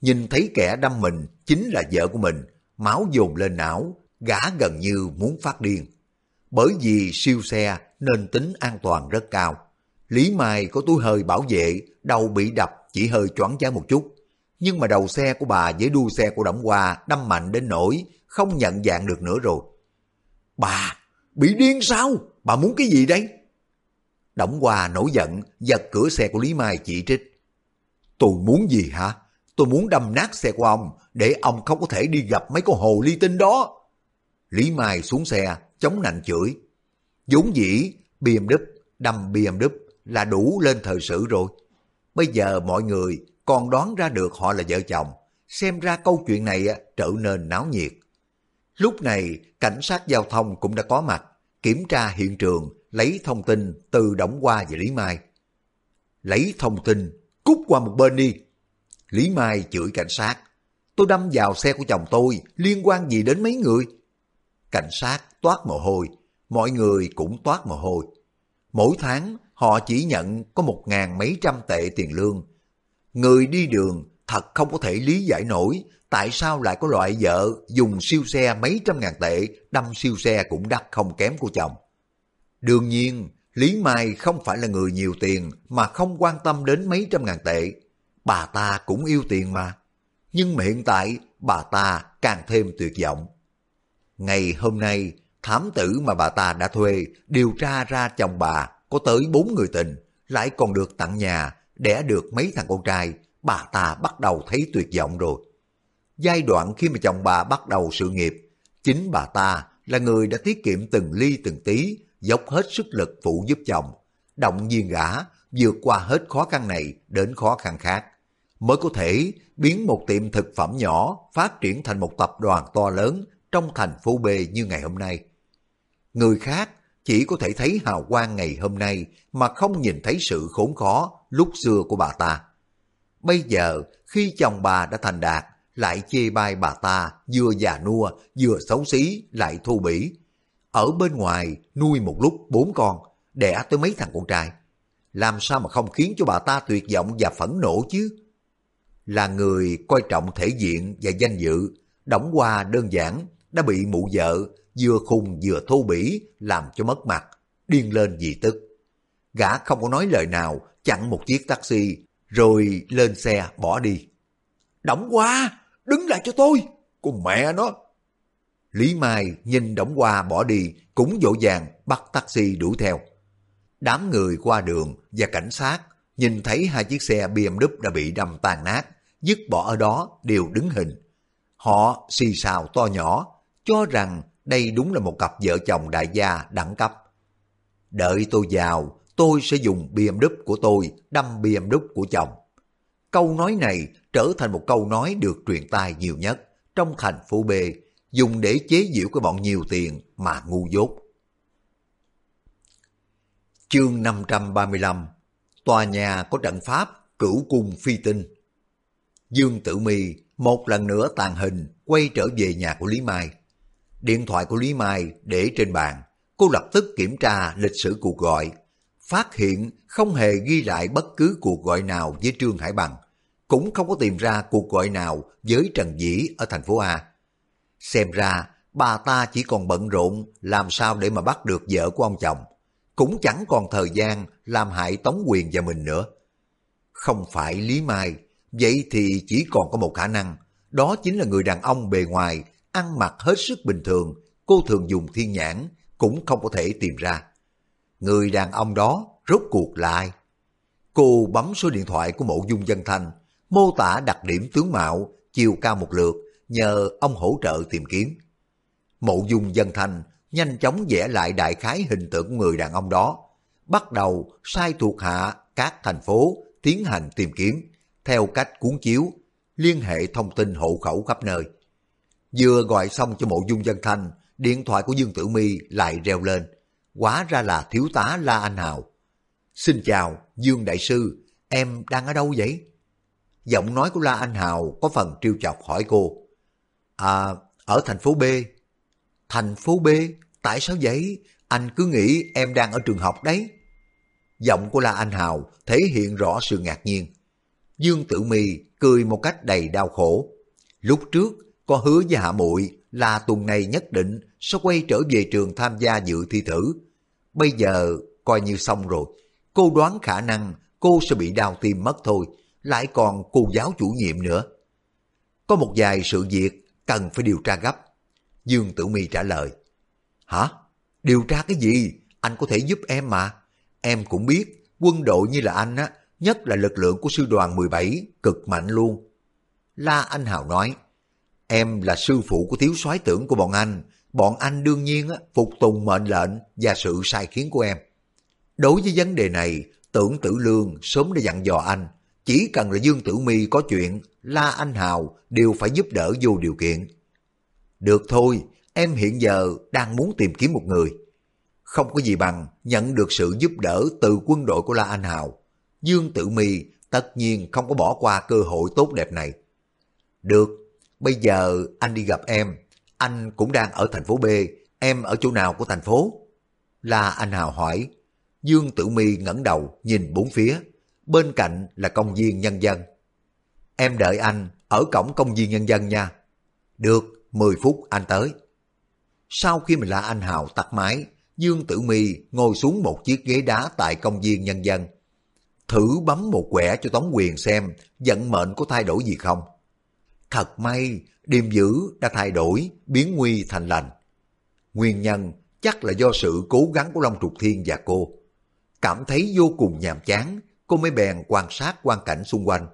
Nhìn thấy kẻ đâm mình chính là vợ của mình, máu dồn lên não, gã gần như muốn phát điên. Bởi vì siêu xe nên tính an toàn rất cao. Lý Mai có túi hơi bảo vệ, đầu bị đập chỉ hơi choáng váng một chút. Nhưng mà đầu xe của bà với đuôi xe của Đổng Hoa đâm mạnh đến nỗi không nhận dạng được nữa rồi. Bà, bị điên sao? Bà muốn cái gì đây? Đổng Hoa nổi giận, giật cửa xe của Lý Mai chỉ trích. Tôi muốn gì hả? Tôi muốn đâm nát xe của ông, để ông không có thể đi gặp mấy con hồ ly tinh đó. Lý Mai xuống xe, chống nạnh chửi. vốn dĩ, BMW, đâm BMW là đủ lên thời sự rồi. Bây giờ mọi người còn đoán ra được họ là vợ chồng, xem ra câu chuyện này trở nên náo nhiệt. Lúc này, cảnh sát giao thông cũng đã có mặt, kiểm tra hiện trường, lấy thông tin từ Đổng Hoa và Lý Mai. Lấy thông tin, cút qua một bên đi. Lý Mai chửi cảnh sát. Tôi đâm vào xe của chồng tôi, liên quan gì đến mấy người? Cảnh sát toát mồ hôi, mọi người cũng toát mồ hôi. Mỗi tháng họ chỉ nhận có một ngàn mấy trăm tệ tiền lương. Người đi đường thật không có thể lý giải nổi tại sao lại có loại vợ dùng siêu xe mấy trăm ngàn tệ đâm siêu xe cũng đắt không kém của chồng. Đương nhiên, Lý Mai không phải là người nhiều tiền mà không quan tâm đến mấy trăm ngàn tệ. Bà ta cũng yêu tiền mà. Nhưng mà hiện tại bà ta càng thêm tuyệt vọng. Ngày hôm nay, thám tử mà bà ta đã thuê điều tra ra chồng bà có tới bốn người tình, lại còn được tặng nhà, đẻ được mấy thằng con trai, bà ta bắt đầu thấy tuyệt vọng rồi. Giai đoạn khi mà chồng bà bắt đầu sự nghiệp, chính bà ta là người đã tiết kiệm từng ly từng tí, dốc hết sức lực phụ giúp chồng, động viên gã, vượt qua hết khó khăn này đến khó khăn khác, mới có thể biến một tiệm thực phẩm nhỏ phát triển thành một tập đoàn to lớn trong thành phố B như ngày hôm nay. Người khác chỉ có thể thấy hào quang ngày hôm nay mà không nhìn thấy sự khốn khó lúc xưa của bà ta. Bây giờ, khi chồng bà đã thành đạt, lại chê bai bà ta vừa già nua, vừa xấu xí, lại thô bỉ. Ở bên ngoài nuôi một lúc bốn con, đẻ tới mấy thằng con trai. Làm sao mà không khiến cho bà ta tuyệt vọng và phẫn nộ chứ? Là người coi trọng thể diện và danh dự, đóng qua đơn giản, đã bị mụ vợ vừa khùng vừa thô bỉ làm cho mất mặt, điên lên vì tức. Gã không có nói lời nào, chặn một chiếc taxi, rồi lên xe bỏ đi. Đóng qua, đứng lại cho tôi, con mẹ nó. Lý Mai nhìn Đổng Hoa bỏ đi, cũng dỗ dàng bắt taxi đuổi theo. Đám người qua đường và cảnh sát nhìn thấy hai chiếc xe BMW đã bị đâm tan nát, dứt bỏ ở đó đều đứng hình. Họ xì xào to nhỏ, cho rằng đây đúng là một cặp vợ chồng đại gia đẳng cấp. Đợi tôi vào, tôi sẽ dùng BMW của tôi đâm BMW của chồng. Câu nói này trở thành một câu nói được truyền tai nhiều nhất trong thành phố B, dùng để chế giễu cái bọn nhiều tiền mà ngu dốt. Chương 535 Tòa nhà có trận pháp cửu cung phi tinh Dương Tử Mi một lần nữa tàn hình quay trở về nhà của Lý Mai. Điện thoại của Lý Mai để trên bàn, cô lập tức kiểm tra lịch sử cuộc gọi, phát hiện không hề ghi lại bất cứ cuộc gọi nào với Trương Hải Bằng, cũng không có tìm ra cuộc gọi nào với Trần Dĩ ở thành phố A. Xem ra, bà ta chỉ còn bận rộn làm sao để mà bắt được vợ của ông chồng, cũng chẳng còn thời gian làm hại Tống Quyền và mình nữa. Không phải Lý Mai, vậy thì chỉ còn có một khả năng, đó chính là người đàn ông bề ngoài ăn mặc hết sức bình thường, cô thường dùng thiên nhãn, cũng không có thể tìm ra. Người đàn ông đó rốt cuộc là ai? Cô bấm số điện thoại của mộ dung dân thanh, mô tả đặc điểm tướng mạo, chiều cao một lượt, nhờ ông hỗ trợ tìm kiếm. Mộ dung dân thanh nhanh chóng vẽ lại đại khái hình tượng của người đàn ông đó, bắt đầu sai thuộc hạ các thành phố tiến hành tìm kiếm, theo cách cuốn chiếu, liên hệ thông tin hộ khẩu khắp nơi. Vừa gọi xong cho mộ dung dân thanh, điện thoại của Dương Tử Mi lại reo lên. Quá ra là thiếu tá La Anh Hào. Xin chào, Dương Đại Sư, em đang ở đâu vậy? Giọng nói của La Anh Hào có phần trêu chọc hỏi cô. À, ở thành phố B. Thành phố B? Tại sao vậy? Anh cứ nghĩ em đang ở trường học đấy. Giọng của La Anh Hào thể hiện rõ sự ngạc nhiên. Dương Tử Mi cười một cách đầy đau khổ. Lúc trước có hứa với Hạ Muội là tuần này nhất định sẽ quay trở về trường tham gia dự thi thử. Bây giờ coi như xong rồi. Cô đoán khả năng cô sẽ bị đau tim mất thôi, lại còn cô giáo chủ nhiệm nữa. Có một vài sự việc cần phải điều tra gấp. Dương Tử Mi trả lời. Hả? Điều tra cái gì? Anh có thể giúp em mà. Em cũng biết, quân đội như là anh á, nhất là lực lượng của sư đoàn 17, cực mạnh luôn. La Anh Hào nói, em là sư phụ của thiếu soái tưởng của bọn anh, bọn anh đương nhiên á, phục tùng mệnh lệnh và sự sai khiến của em. Đối với vấn đề này, tưởng tử lương sớm đã dặn dò anh, chỉ cần là Dương Tử Mi có chuyện, La Anh Hào đều phải giúp đỡ vô điều kiện. Được thôi, em hiện giờ đang muốn tìm kiếm một người. Không có gì bằng nhận được sự giúp đỡ từ quân đội của La Anh Hào. Dương Tử Mi tất nhiên không có bỏ qua cơ hội tốt đẹp này. Được, bây giờ anh đi gặp em. Anh cũng đang ở thành phố B, em ở chỗ nào của thành phố? La Anh Hào hỏi. Dương Tử Mi ngẩng đầu nhìn bốn phía. Bên cạnh là công viên nhân dân. Em đợi anh ở cổng công viên nhân dân nha. Được, 10 phút anh tới. Sau khi mình La Anh Hào tắt máy, Dương Tử Mi ngồi xuống một chiếc ghế đá tại công viên nhân dân. Thử bấm một quẻ cho Tống Quyền xem vận mệnh có thay đổi gì không. Thật may, điềm dữ đã thay đổi, biến nguy thành lành. Nguyên nhân chắc là do sự cố gắng của Long Trục Thiên và cô. Cảm thấy vô cùng nhàm chán, cô mới bèn quan sát quan cảnh xung quanh.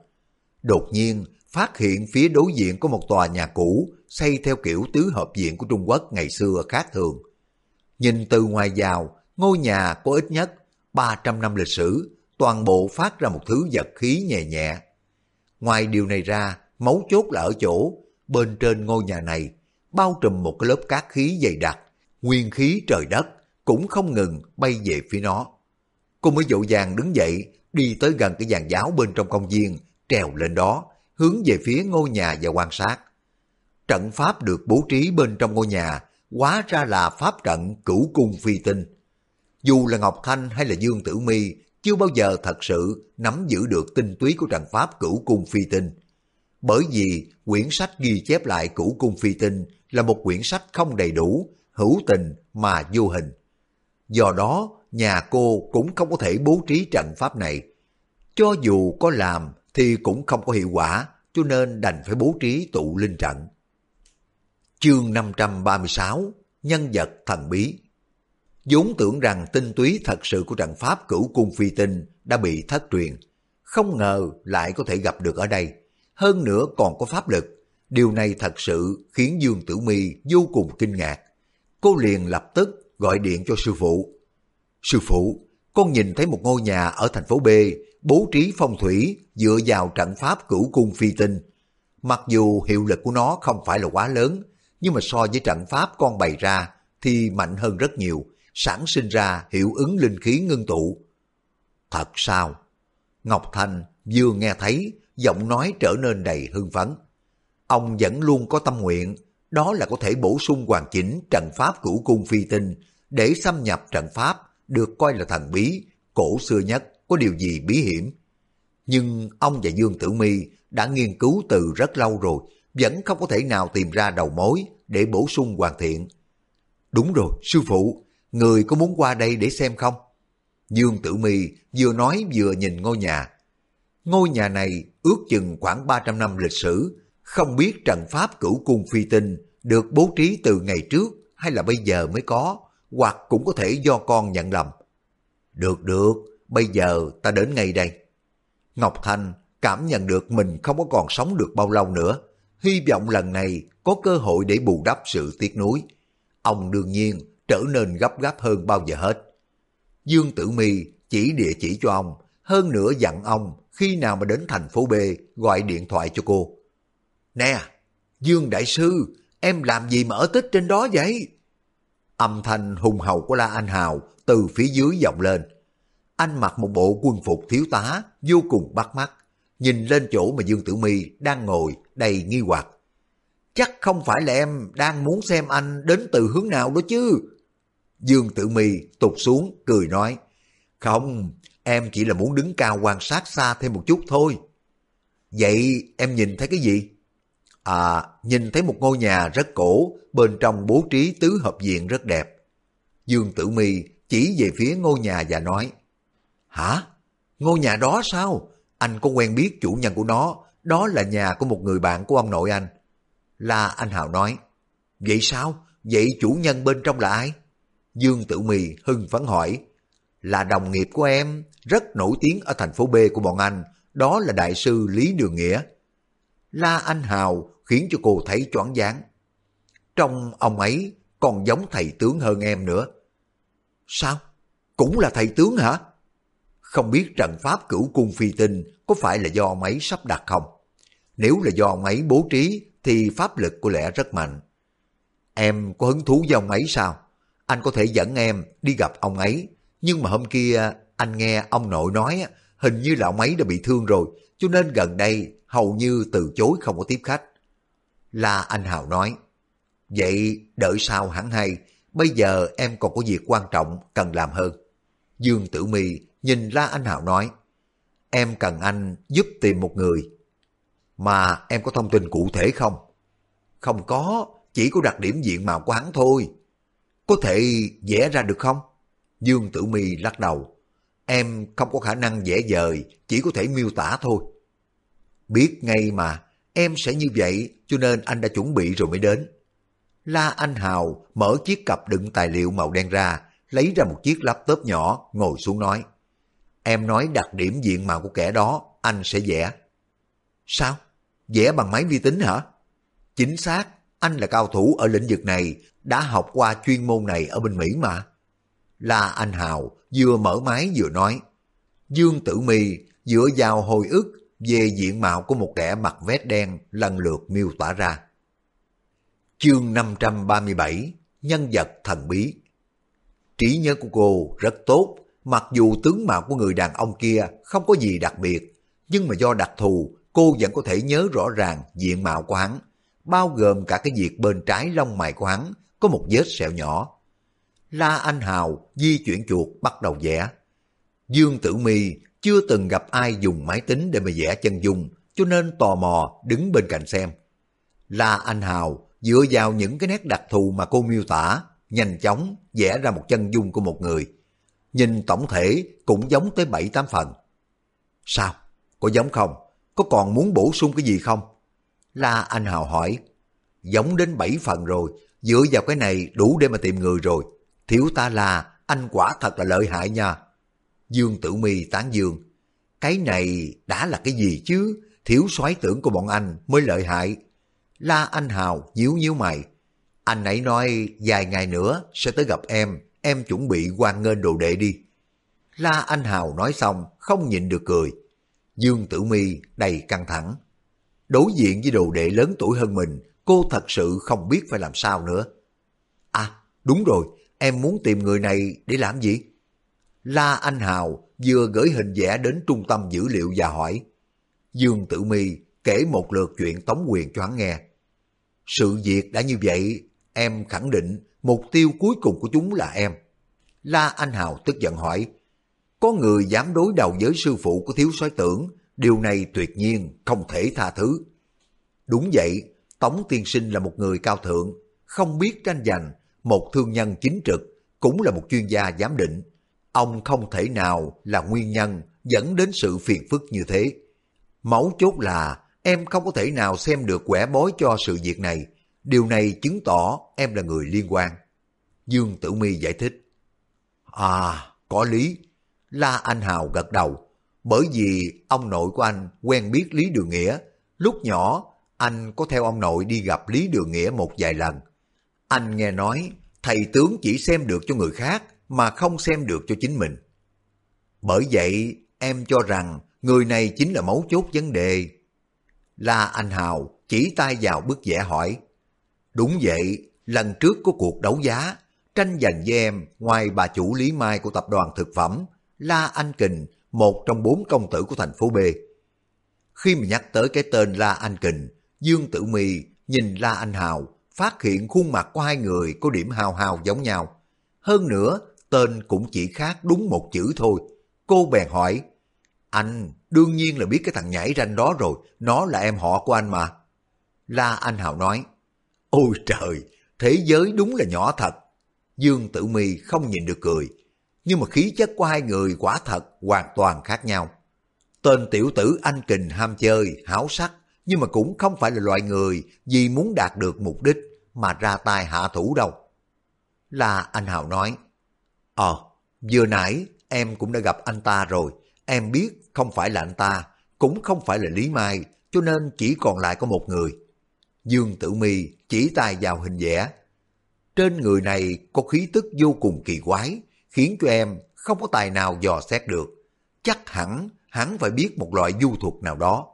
Đột nhiên, phát hiện phía đối diện có một tòa nhà cũ xây theo kiểu tứ hợp viện của Trung Quốc ngày xưa khác thường. Nhìn từ ngoài vào, ngôi nhà có ít nhất 300 năm lịch sử, toàn bộ phát ra một thứ vật khí nhẹ nhẹ. Ngoài điều này ra, mấu chốt là ở chỗ, bên trên ngôi nhà này, bao trùm một cái lớp cát khí dày đặc, nguyên khí trời đất, cũng không ngừng bay về phía nó. Cô mới dội vàng đứng dậy, đi tới gần cái giàn giáo bên trong công viên, trèo lên đó, hướng về phía ngôi nhà và quan sát. Trận pháp được bố trí bên trong ngôi nhà, hóa ra là pháp trận cửu cung phi tinh. Dù là Ngọc Thanh hay là Dương Tử Mi chưa bao giờ thật sự nắm giữ được tinh túy của trận pháp cửu cung phi tinh. Bởi vì quyển sách ghi chép lại cửu cung phi tinh là một quyển sách không đầy đủ, hữu tình mà vô hình. Do đó, nhà cô cũng không có thể bố trí trận pháp này. Cho dù có làm thì cũng không có hiệu quả, cho nên đành phải bố trí tụ linh trận. Chương 536 Nhân vật thần bí vốn tưởng rằng tinh túy thật sự của trận pháp cửu cung phi tinh đã bị thất truyền. Không ngờ lại có thể gặp được ở đây. Hơn nữa còn có pháp lực. Điều này thật sự khiến Dương Tử Mi vô cùng kinh ngạc. Cô liền lập tức gọi điện cho sư phụ. Sư phụ, con nhìn thấy một ngôi nhà ở thành phố B bố trí phong thủy dựa vào trận pháp cửu cung phi tinh. Mặc dù hiệu lực của nó không phải là quá lớn, nhưng mà so với trận pháp con bày ra thì mạnh hơn rất nhiều, sản sinh ra hiệu ứng linh khí ngưng tụ. Thật sao? Ngọc Thành vừa nghe thấy, giọng nói trở nên đầy hưng phấn. Ông vẫn luôn có tâm nguyện, đó là có thể bổ sung hoàn chỉnh trận pháp cửu cung phi tinh để xâm nhập trận pháp được coi là thần bí, cổ xưa nhất, có điều gì bí hiểm. Nhưng ông và Dương Tử Mi đã nghiên cứu từ rất lâu rồi, vẫn không có thể nào tìm ra đầu mối để bổ sung hoàn thiện. Đúng rồi, sư phụ, người có muốn qua đây để xem không? Dương Tử Mi vừa nói vừa nhìn ngôi nhà. Ngôi nhà này ước chừng khoảng 300 năm lịch sử, không biết trận pháp cửu cung phi tinh được bố trí từ ngày trước hay là bây giờ mới có, hoặc cũng có thể do con nhận lầm. Được được, bây giờ ta đến ngay đây. Ngọc Thanh cảm nhận được mình không có còn sống được bao lâu nữa, hy vọng lần này có cơ hội để bù đắp sự tiếc nuối. Ông đương nhiên trở nên gấp gáp hơn bao giờ hết. Dương Tử Mi chỉ địa chỉ cho ông, hơn nữa dặn ông khi nào mà đến thành phố B gọi điện thoại cho cô. Nè, Dương Đại Sư, em làm gì mà ở tích trên đó vậy? Âm thanh hùng hậu của La Anh Hào từ phía dưới vọng lên. Anh mặc một bộ quân phục thiếu tá, vô cùng bắt mắt, nhìn lên chỗ mà Dương Tử Mi đang ngồi đầy nghi hoặc. Chắc không phải là em đang muốn xem anh đến từ hướng nào đó chứ? Dương Tử Mi tụt xuống cười nói, không, em chỉ là muốn đứng cao quan sát xa thêm một chút thôi. Vậy em nhìn thấy cái gì? À, nhìn thấy một ngôi nhà rất cổ, bên trong bố trí tứ hợp viện rất đẹp. Dương Tử Mi chỉ về phía ngôi nhà và nói, Hả? Ngôi nhà đó sao? Anh có quen biết chủ nhân của nó, đó là nhà của một người bạn của ông nội anh. La Anh Hào nói, Vậy sao? Vậy chủ nhân bên trong là ai? Dương Tử mì hưng phấn hỏi, là đồng nghiệp của em, rất nổi tiếng ở thành phố B của bọn anh, đó là đại sư Lý Đường Nghĩa. La Anh Hào khiến cho cô thấy choáng váng. Trong ông ấy còn giống thầy tướng hơn em nữa. Sao? Cũng là thầy tướng hả? Không biết trận pháp cửu cung phi tinh có phải là do máy sắp đặt không? Nếu là do máy bố trí thì pháp lực của lẽ rất mạnh. Em có hứng thú với ông ấy sao? Anh có thể dẫn em đi gặp ông ấy. Nhưng mà hôm kia anh nghe ông nội nói hình như là ông ấy đã bị thương rồi, cho nên gần đây hầu như từ chối không có tiếp khách. La Anh Hào nói, vậy đợi sau hẳn hay, bây giờ em còn có việc quan trọng cần làm hơn. Dương Tử Mi nhìn La Anh Hào nói, em cần anh giúp tìm một người. Mà em có thông tin cụ thể không? Không có, chỉ có đặc điểm diện mạo của hắn thôi. Có thể vẽ ra được không? Dương Tử Mi lắc đầu. Em không có khả năng vẽ dời, chỉ có thể miêu tả thôi. Biết ngay mà, em sẽ như vậy cho nên anh đã chuẩn bị rồi mới đến. La Anh Hào mở chiếc cặp đựng tài liệu màu đen ra, lấy ra một chiếc laptop nhỏ, ngồi xuống nói. Em nói đặc điểm diện mạo của kẻ đó, anh sẽ vẽ. Sao? Vẽ bằng máy vi tính hả? Chính xác, anh là cao thủ ở lĩnh vực này, đã học qua chuyên môn này ở bên Mỹ mà. La Anh Hào vừa mở máy vừa nói. Dương Tử Mi dựa vào hồi ức về diện mạo của một kẻ mặc vest đen lần lượt miêu tả ra. Chương 537 Nhân vật thần bí Trí nhớ của cô rất tốt, mặc dù tướng mạo của người đàn ông kia không có gì đặc biệt, nhưng mà do đặc thù, cô vẫn có thể nhớ rõ ràng diện mạo của hắn, bao gồm cả cái việc bên trái lông mày của hắn có một vết sẹo nhỏ. La Anh Hào di chuyển chuột bắt đầu vẽ. Dương Tử Mi chưa từng gặp ai dùng máy tính để mà vẽ chân dung, cho nên tò mò đứng bên cạnh xem. La Anh Hào dựa vào những cái nét đặc thù mà cô miêu tả, nhanh chóng vẽ ra một chân dung của một người. Nhìn tổng thể cũng giống tới 7-8 phần. Sao? Có giống không? Có còn muốn bổ sung cái gì không? La Anh Hào hỏi. Giống đến 7 phần rồi, dựa vào cái này đủ để mà tìm người rồi. Thiếu ta là, anh quả thật là lợi hại nha. Dương Tử Mi tán dương. Cái này đã là cái gì chứ? Thiếu soái tưởng của bọn anh mới lợi hại. La Anh Hào nhíu nhíu mày. Anh ấy nói vài ngày nữa sẽ tới gặp em, em chuẩn bị quan nghênh đồ đệ đi. La Anh Hào nói xong không nhịn được cười. Dương Tử Mi đầy căng thẳng. Đối diện với đồ đệ lớn tuổi hơn mình, cô thật sự không biết phải làm sao nữa. À, đúng rồi, em muốn tìm người này để làm gì? La Anh Hào vừa gửi hình vẽ đến trung tâm dữ liệu và hỏi. Dương Tử Mi kể một lượt chuyện Tống Quyền cho hắn nghe. Sự việc đã như vậy, em khẳng định mục tiêu cuối cùng của chúng là em. La Anh Hào tức giận hỏi, có người dám đối đầu với sư phụ của thiếu soái tưởng, điều này tuyệt nhiên không thể tha thứ. Đúng vậy, Tống Tiên Sinh là một người cao thượng, không biết tranh giành, một thương nhân chính trực, cũng là một chuyên gia giám định. Ông không thể nào là nguyên nhân dẫn đến sự phiền phức như thế. Mấu chốt là em không có thể nào xem được quẻ bói cho sự việc này. Điều này chứng tỏ em là người liên quan. Dương Tử Mi giải thích. À, có lý. La Anh Hào gật đầu. Bởi vì ông nội của anh quen biết Lý Đường Nghĩa. Lúc nhỏ, anh có theo ông nội đi gặp Lý Đường Nghĩa một vài lần. Anh nghe nói, thầy tướng chỉ xem được cho người khác, mà không xem được cho chính mình. Bởi vậy, em cho rằng người này chính là mấu chốt vấn đề. La Anh Hào chỉ tay vào bức vẽ hỏi. Đúng vậy, lần trước có cuộc đấu giá, tranh giành với em ngoài bà chủ Lý Mai của tập đoàn thực phẩm, La Anh Kình, một trong bốn công tử của thành phố B. Khi mà nhắc tới cái tên La Anh Kình, Dương Tử Mì nhìn La Anh Hào, phát hiện khuôn mặt của hai người có điểm hào hào giống nhau. Hơn nữa, tên cũng chỉ khác đúng một chữ thôi. Cô bèn hỏi, anh đương nhiên là biết cái thằng nhảy ranh đó rồi, nó là em họ của anh mà. La Anh Hào nói, Ôi trời, thế giới đúng là nhỏ thật. Dương Tử Mi không nhìn được cười, nhưng mà khí chất của hai người quả thật hoàn toàn khác nhau. Tên tiểu tử anh kình ham chơi, háo sắc, nhưng mà cũng không phải là loại người vì muốn đạt được mục đích mà ra tay hạ thủ đâu. Là anh Hào nói, Ờ, vừa nãy em cũng đã gặp anh ta rồi, em biết không phải là anh ta, cũng không phải là Lý Mai, cho nên chỉ còn lại có một người. Dương Tử Mi chỉ tay vào hình vẽ. Trên người này có khí tức vô cùng kỳ quái, khiến cho em không có tài nào dò xét được. Chắc hẳn hắn phải biết một loại du thuật nào đó.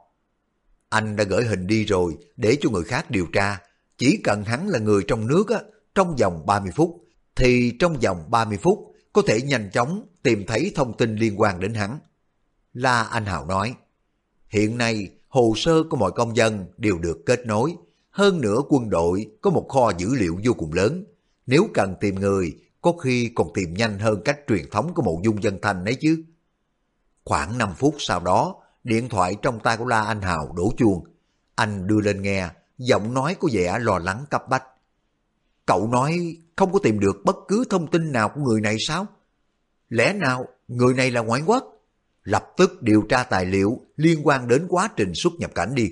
Anh đã gửi hình đi rồi để cho người khác điều tra. Chỉ cần hắn là người trong nước á, trong vòng 30 phút, thì trong vòng 30 phút có thể nhanh chóng tìm thấy thông tin liên quan đến hắn. La Anh Hào nói, hiện nay hồ sơ của mọi công dân đều được kết nối, hơn nữa quân đội có một kho dữ liệu vô cùng lớn. Nếu cần tìm người, có khi còn tìm nhanh hơn cách truyền thống của mộ dung dân thanh ấy chứ. Khoảng 5 phút sau đó, điện thoại trong tay của La Anh Hào đổ chuông. Anh đưa lên nghe, giọng nói có vẻ lo lắng cấp bách. Cậu nói không có tìm được bất cứ thông tin nào của người này sao? Lẽ nào người này là ngoại quốc? Lập tức điều tra tài liệu liên quan đến quá trình xuất nhập cảnh đi.